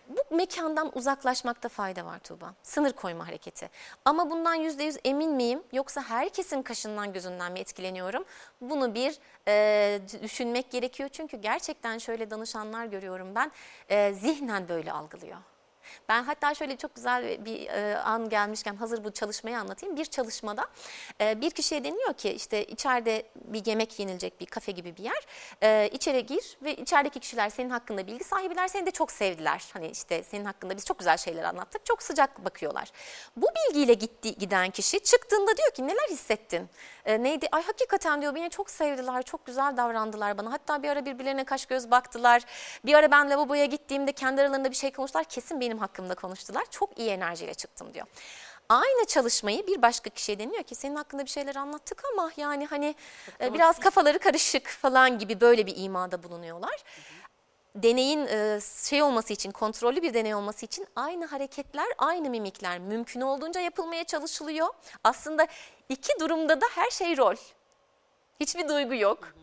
B: bu mekandan uzaklaşmakta fayda var Tuğba. Sınır koyma hareketi. Ama bundan yüzde yüz emin miyim yoksa herkesin kaşından gözünden mi etkileniyorum? Bunu bir e, düşünmek gerekiyor. Çünkü gerçekten şöyle danışanlar görüyorum ben e, zihnen böyle algılıyor. Ben hatta şöyle çok güzel bir e, an gelmişken hazır bu çalışmayı anlatayım. Bir çalışmada e, bir kişiye deniyor ki işte içeride bir yemek yenilecek bir kafe gibi bir yer. E, içeri gir ve içerideki kişiler senin hakkında bilgi sahibiler. Seni de çok sevdiler. Hani işte senin hakkında biz çok güzel şeyler anlattık. Çok sıcak bakıyorlar. Bu bilgiyle gitti giden kişi çıktığında diyor ki neler hissettin? E, neydi? Ay hakikaten diyor beni çok sevdiler. Çok güzel davrandılar bana. Hatta bir ara birbirlerine kaş göz baktılar. Bir ara ben lavaboya gittiğimde kendi aralarında bir şey konuştular. Kesin benim hakkımda konuştular. Çok iyi enerjiyle çıktım diyor. Aynı çalışmayı bir başka kişiye deniyor ki senin hakkında bir şeyler anlattık ama yani hani e, biraz kafaları karışık falan gibi böyle bir imada bulunuyorlar. Deneyin e, şey olması için, kontrollü bir deney olması için aynı hareketler, aynı mimikler mümkün olduğunca yapılmaya çalışılıyor. Aslında iki durumda da her şey rol. Hiçbir duygu yok.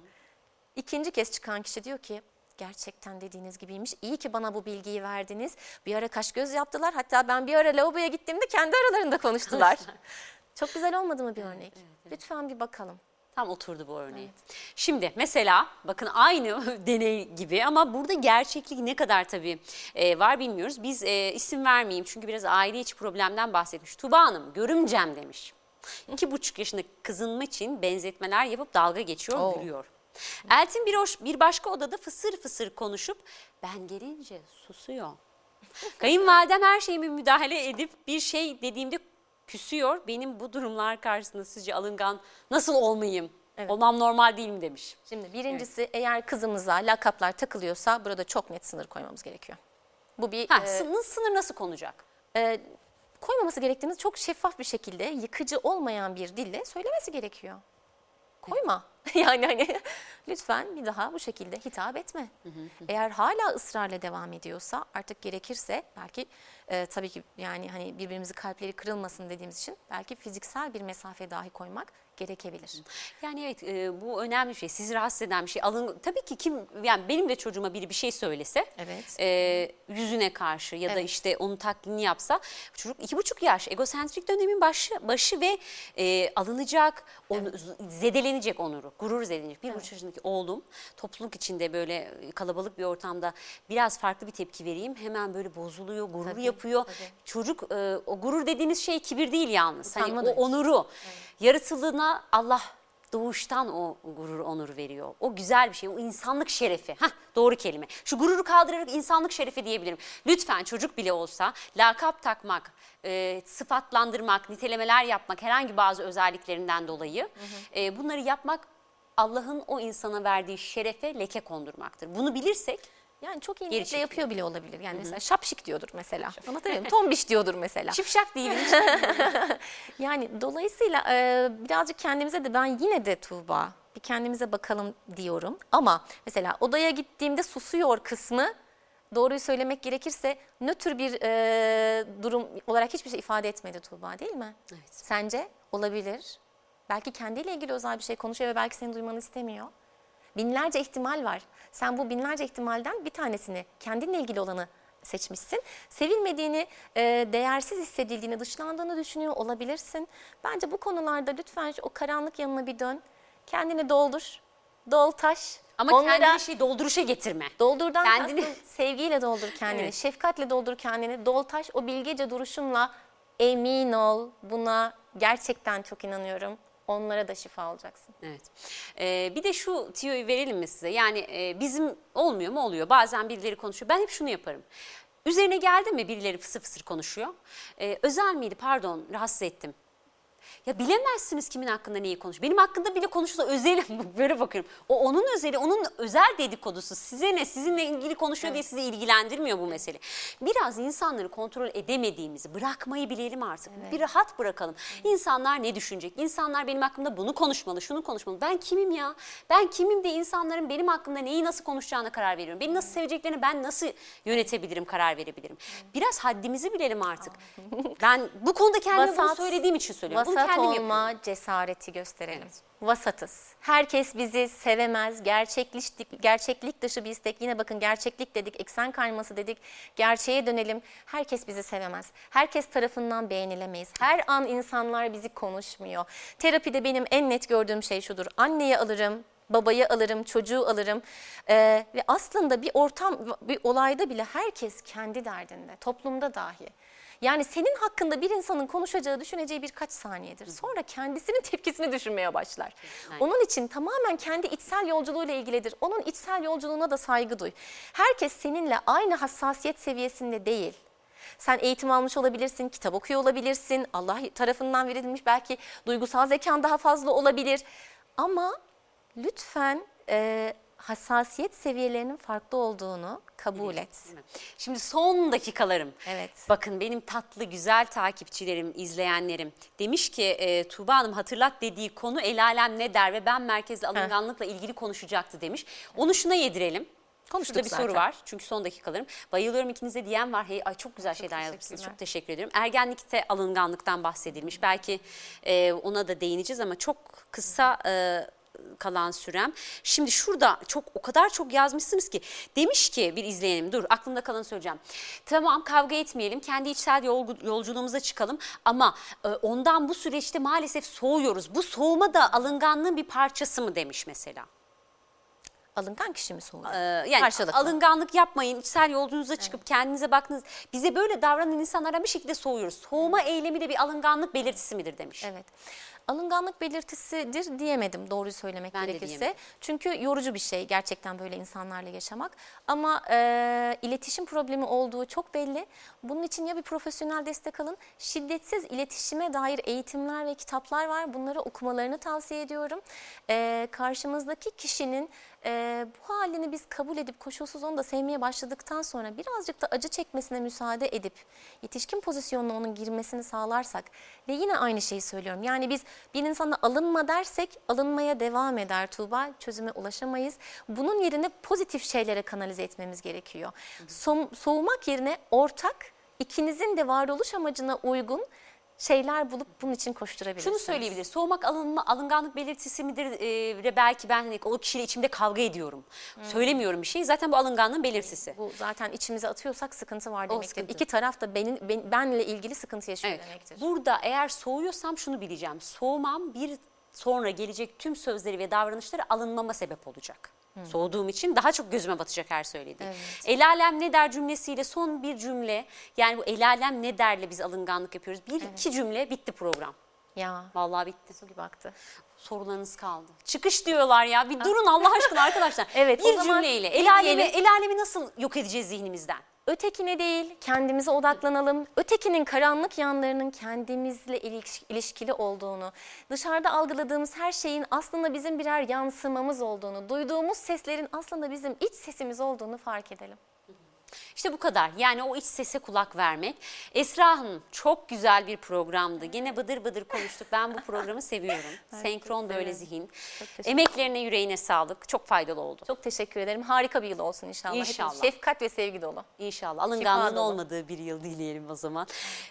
B: İkinci kez çıkan kişi diyor ki gerçekten dediğiniz gibiymiş. İyi ki bana bu bilgiyi verdiniz. Bir ara kaş göz yaptılar. Hatta ben bir ara lavaboya gittiğimde kendi aralarında konuştular. [LAUGHS] [LAUGHS] Çok güzel olmadı mı bir örnek? Lütfen bir bakalım.
A: Tam oturdu bu örneği. Şimdi mesela bakın aynı [LAUGHS] deney gibi ama burada gerçeklik ne kadar tabii e, var bilmiyoruz. Biz e, isim vermeyeyim çünkü biraz aile içi problemden bahsetmiş. Tuba Hanım görümcem demiş. İki buçuk yaşındaki kızınma için benzetmeler yapıp dalga geçiyor,
B: Oo.
A: gülüyor. Eltin bir, hoş, bir başka odada fısır fısır konuşup ben gelince susuyor. [LAUGHS] Kayınvalidem her şeyime müdahale edip bir şey dediğimde küsüyor. Benim bu durumlar karşısında sizce alıngan nasıl olmayayım?
B: Evet.
A: Olmam normal değil mi demiş.
B: Şimdi birincisi eğer kızımıza lakaplar takılıyorsa burada çok net sınır koymamız gerekiyor. Bu bir
A: Ha,
B: e,
A: sınır, sınır nasıl konacak?
B: e, koymaması gerektiğini çok şeffaf bir şekilde yıkıcı olmayan bir dille söylemesi gerekiyor. Koyma. [LAUGHS] yani hani lütfen bir daha bu şekilde hitap etme. Eğer hala ısrarla devam ediyorsa artık gerekirse belki e, tabii ki yani hani birbirimizi kalpleri kırılmasın dediğimiz için belki fiziksel bir mesafe dahi koymak gerekebilir.
A: Yani evet e, bu önemli bir şey. Sizi rahatsız eden bir şey. Alın tabii ki kim yani benim de çocuğuma biri bir şey söylese
B: Evet.
A: e, yüzüne karşı ya da
B: Evet.
A: işte onun taklidini yapsa çocuk iki buçuk yaş egosentrik dönemin başı başı ve e, alınacak, onu, zedelenecek onuru, gurur zedelenecek. Bir buçuk yaşındaki oğlum topluluk içinde böyle kalabalık bir ortamda biraz farklı bir tepki vereyim hemen böyle bozuluyor, gurur
B: Tabii,
A: yapıyor.
B: Tabii.
A: Çocuk e, o gurur dediğiniz şey kibir değil yalnız. Hani o onuru, yaratılığına Allah doğuştan o gurur, onur veriyor. O güzel bir şey, o insanlık şerefi. Hah, doğru kelime. Şu gururu kaldırarak insanlık şerefi diyebilirim. Lütfen çocuk bile olsa lakap takmak, e, sıfatlandırmak, nitelemeler yapmak herhangi bazı özelliklerinden dolayı e, bunları yapmak Allah'ın o insana verdiği şerefe leke kondurmaktır. Bunu bilirsek
B: Yani çok iyi niyetle yapıyor bile olabilir. Yani mesela şapşik diyordur mesela. Anlatabiliyor muyum? Tombiş diyordur mesela.
A: şipşak değilim. [LAUGHS]
B: Yani dolayısıyla e, birazcık kendimize de ben yine de Tuğba bir kendimize bakalım diyorum. Ama mesela odaya gittiğimde susuyor kısmı doğruyu söylemek gerekirse nötr bir e, durum olarak hiçbir şey ifade etmedi Tuğba değil mi?
A: Evet.
B: Sence olabilir. Belki kendiyle ilgili özel bir şey konuşuyor ve belki seni duymanı istemiyor. Binlerce ihtimal var. Sen bu binlerce ihtimalden bir tanesini kendinle ilgili olanı seçmişsin. Sevilmediğini, e, değersiz hissedildiğini, dışlandığını düşünüyor olabilirsin. Bence bu konularda lütfen o karanlık yanına bir dön. Kendini doldur. Dol taş.
A: Ama
B: Onlara
A: kendini şey dolduruşa getirme.
B: doldurdan
A: kendini-
B: sevgiyle doldur kendini.
A: Evet.
B: Şefkatle doldur kendini. Dol taş o bilgece duruşunla emin ol. Buna gerçekten çok inanıyorum. Onlara da şifa olacaksın.
A: Evet. Ee, bir de şu tiyoyu verelim mi size? Yani e, bizim olmuyor mu? Oluyor. Bazen birileri konuşuyor. Ben hep şunu yaparım. Üzerine geldi mi birileri fısır fısır konuşuyor. Ee, özel miydi? Pardon rahatsız ettim. Ya bilemezsiniz kimin hakkında neyi konuş. Benim hakkında bile konuşulsa özeli [LAUGHS] böyle bakıyorum. O onun özeli, onun özel dedikodusu. Size ne, sizinle ilgili konuşuyor diye sizi ilgilendirmiyor bu mesele. Biraz insanları kontrol edemediğimizi bırakmayı bilelim artık. Bir rahat bırakalım. İnsanlar ne düşünecek? İnsanlar benim hakkımda bunu konuşmalı, şunu konuşmalı. Ben kimim ya? Ben kimim de insanların benim hakkımda neyi nasıl konuşacağına karar veriyorum. Beni nasıl seveceklerine ben nasıl yönetebilirim, karar verebilirim. Biraz haddimizi bilelim artık. Ben bu konuda kendime bunu söylediğim için söylüyorum. Bunu
B: Vasat
A: kendim
B: olma
A: yapıyorum.
B: cesareti gösterelim.
A: Evet.
B: Vasatız. Herkes bizi sevemez. Gerçeklik, gerçeklik dışı bir istek. Yine bakın gerçeklik dedik, eksen kayması dedik. Gerçeğe dönelim. Herkes bizi sevemez. Herkes tarafından beğenilemeyiz. Her an insanlar bizi konuşmuyor. Terapide benim en net gördüğüm şey şudur. Anneyi alırım, babayı alırım, çocuğu alırım. Ee, ve aslında bir ortam, bir olayda bile herkes kendi derdinde, toplumda dahi. Yani senin hakkında bir insanın konuşacağı, düşüneceği birkaç saniyedir. Sonra kendisinin [LAUGHS] tepkisini düşünmeye başlar.
A: Aynen.
B: Onun için tamamen kendi içsel yolculuğuyla ilgilidir. Onun içsel yolculuğuna da saygı duy. Herkes seninle aynı hassasiyet seviyesinde değil. Sen eğitim almış olabilirsin, kitap okuyor olabilirsin, Allah tarafından verilmiş belki duygusal zekan daha fazla olabilir. Ama lütfen e, hassasiyet seviyelerinin farklı olduğunu kabul et.
A: Şimdi son dakikalarım.
B: Evet.
A: Bakın benim tatlı güzel takipçilerim, izleyenlerim demiş ki e, Tuğba Hanım hatırlat dediği konu el alem ne der ve ben merkezli alınganlıkla ilgili konuşacaktı demiş. Onu şuna yedirelim.
B: Konuştuk
A: Şurada bir
B: zaten.
A: soru var çünkü son dakikalarım. Bayılıyorum ikinize diyen var. Hey, ay çok güzel şeyler yazmışsınız. Çok teşekkür ediyorum. Ergenlikte alınganlıktan bahsedilmiş. Belki e, ona da değineceğiz ama çok kısa e, kalan sürem. Şimdi şurada çok o kadar çok yazmışsınız ki demiş ki bir izleyenim dur aklımda kalanı söyleyeceğim. Tamam kavga etmeyelim kendi içsel yol- yolculuğumuza çıkalım ama e, ondan bu süreçte maalesef soğuyoruz. Bu soğuma da alınganlığın bir parçası mı demiş mesela.
B: Alıngan kişi mi soğuyor?
A: Ee, yani
B: Karşılıklı.
A: alınganlık yapmayın, içsel yolculuğunuza çıkıp kendinize bakınız. Bize böyle davranan insanlara bir şekilde soğuyoruz. Soğuma eylemi de bir alınganlık belirtisi midir demiş.
B: Evet. Alınganlık belirtisidir diyemedim doğruyu söylemek
A: Ben
B: gerekirse. Çünkü yorucu bir şey gerçekten böyle insanlarla yaşamak. Ama e, iletişim problemi olduğu çok belli. Bunun için ya bir profesyonel destek alın. Şiddetsiz iletişime dair eğitimler ve kitaplar var. Bunları okumalarını tavsiye ediyorum. E, karşımızdaki kişinin e, bu halini biz kabul edip koşulsuz onu da sevmeye başladıktan sonra birazcık da acı çekmesine müsaade edip yetişkin pozisyonuna onun girmesini sağlarsak ve yine aynı şeyi söylüyorum. Yani biz bir insana alınma dersek alınmaya devam eder Tuğba. Çözüme ulaşamayız. Bunun yerine pozitif şeylere kanalize etmemiz gerekiyor. So- soğumak yerine ortak ikinizin de varoluş amacına uygun şeyler bulup bunun için koşturabilirsiniz.
A: Şunu söyleyebilir. Soğumak alınma, alınganlık belirtisi midir? Ee, ve belki ben hani o kişiyle içimde kavga ediyorum. Söylemiyorum bir şey. Zaten bu alınganlığın belirtisi.
B: Bu zaten içimize atıyorsak sıkıntı var demektir.
A: sıkıntı.
B: İki taraf da benim, ben- benle ilgili sıkıntı yaşıyor
A: Evet.
B: demektir.
A: Burada eğer soğuyorsam şunu bileceğim. Soğumam bir sonra gelecek tüm sözleri ve davranışları alınmama sebep olacak. Soğuduğum için daha çok gözüme batacak her söylediği. El alem ne der cümlesiyle son bir cümle yani bu el alem ne derle biz alınganlık yapıyoruz. Bir iki cümle bitti program.
B: Ya
A: Vallahi bitti.
B: su gibi baktı.
A: Sorularınız kaldı. Çıkış diyorlar ya. Bir durun Allah aşkına arkadaşlar. [LAUGHS]
B: Evet,
A: bir cümleyle el alemi, el alemi nasıl yok edeceğiz zihnimizden?
B: Ötekine değil, kendimize odaklanalım. Ötekinin karanlık yanlarının kendimizle iliş- ilişkili olduğunu, dışarıda algıladığımız her şeyin aslında bizim birer yansımamız olduğunu, duyduğumuz seslerin aslında bizim iç sesimiz olduğunu fark edelim.
A: İşte bu kadar. Yani o iç sese kulak vermek. Esra Hanım çok güzel bir programdı. Yine bıdır bıdır konuştuk. Ben bu programı seviyorum. [LAUGHS] Senkron böyle zihin. Emeklerine yüreğine sağlık. Çok faydalı oldu.
B: Çok teşekkür ederim. Harika bir yıl olsun inşallah. Hepiniz
A: İnşallah.
B: Şefkat ve sevgi dolu.
A: İnşallah. Alınganlığın
B: dolu.
A: olmadığı bir yıl dileyelim o zaman.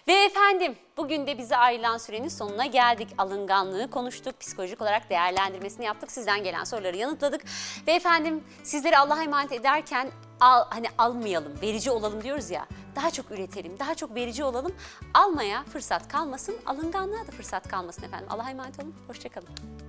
A: Ve efendim bugün de bize ayrılan sürenin sonuna geldik. Alınganlığı konuştuk. Psikolojik olarak değerlendirmesini yaptık. Sizden gelen soruları yanıtladık. Ve efendim sizleri Allah'a emanet ederken al, hani almayalım, verici olalım diyoruz ya. Daha çok üretelim, daha çok verici olalım. Almaya fırsat kalmasın, alınganlığa da fırsat kalmasın efendim. Allah'a emanet olun. Hoşçakalın.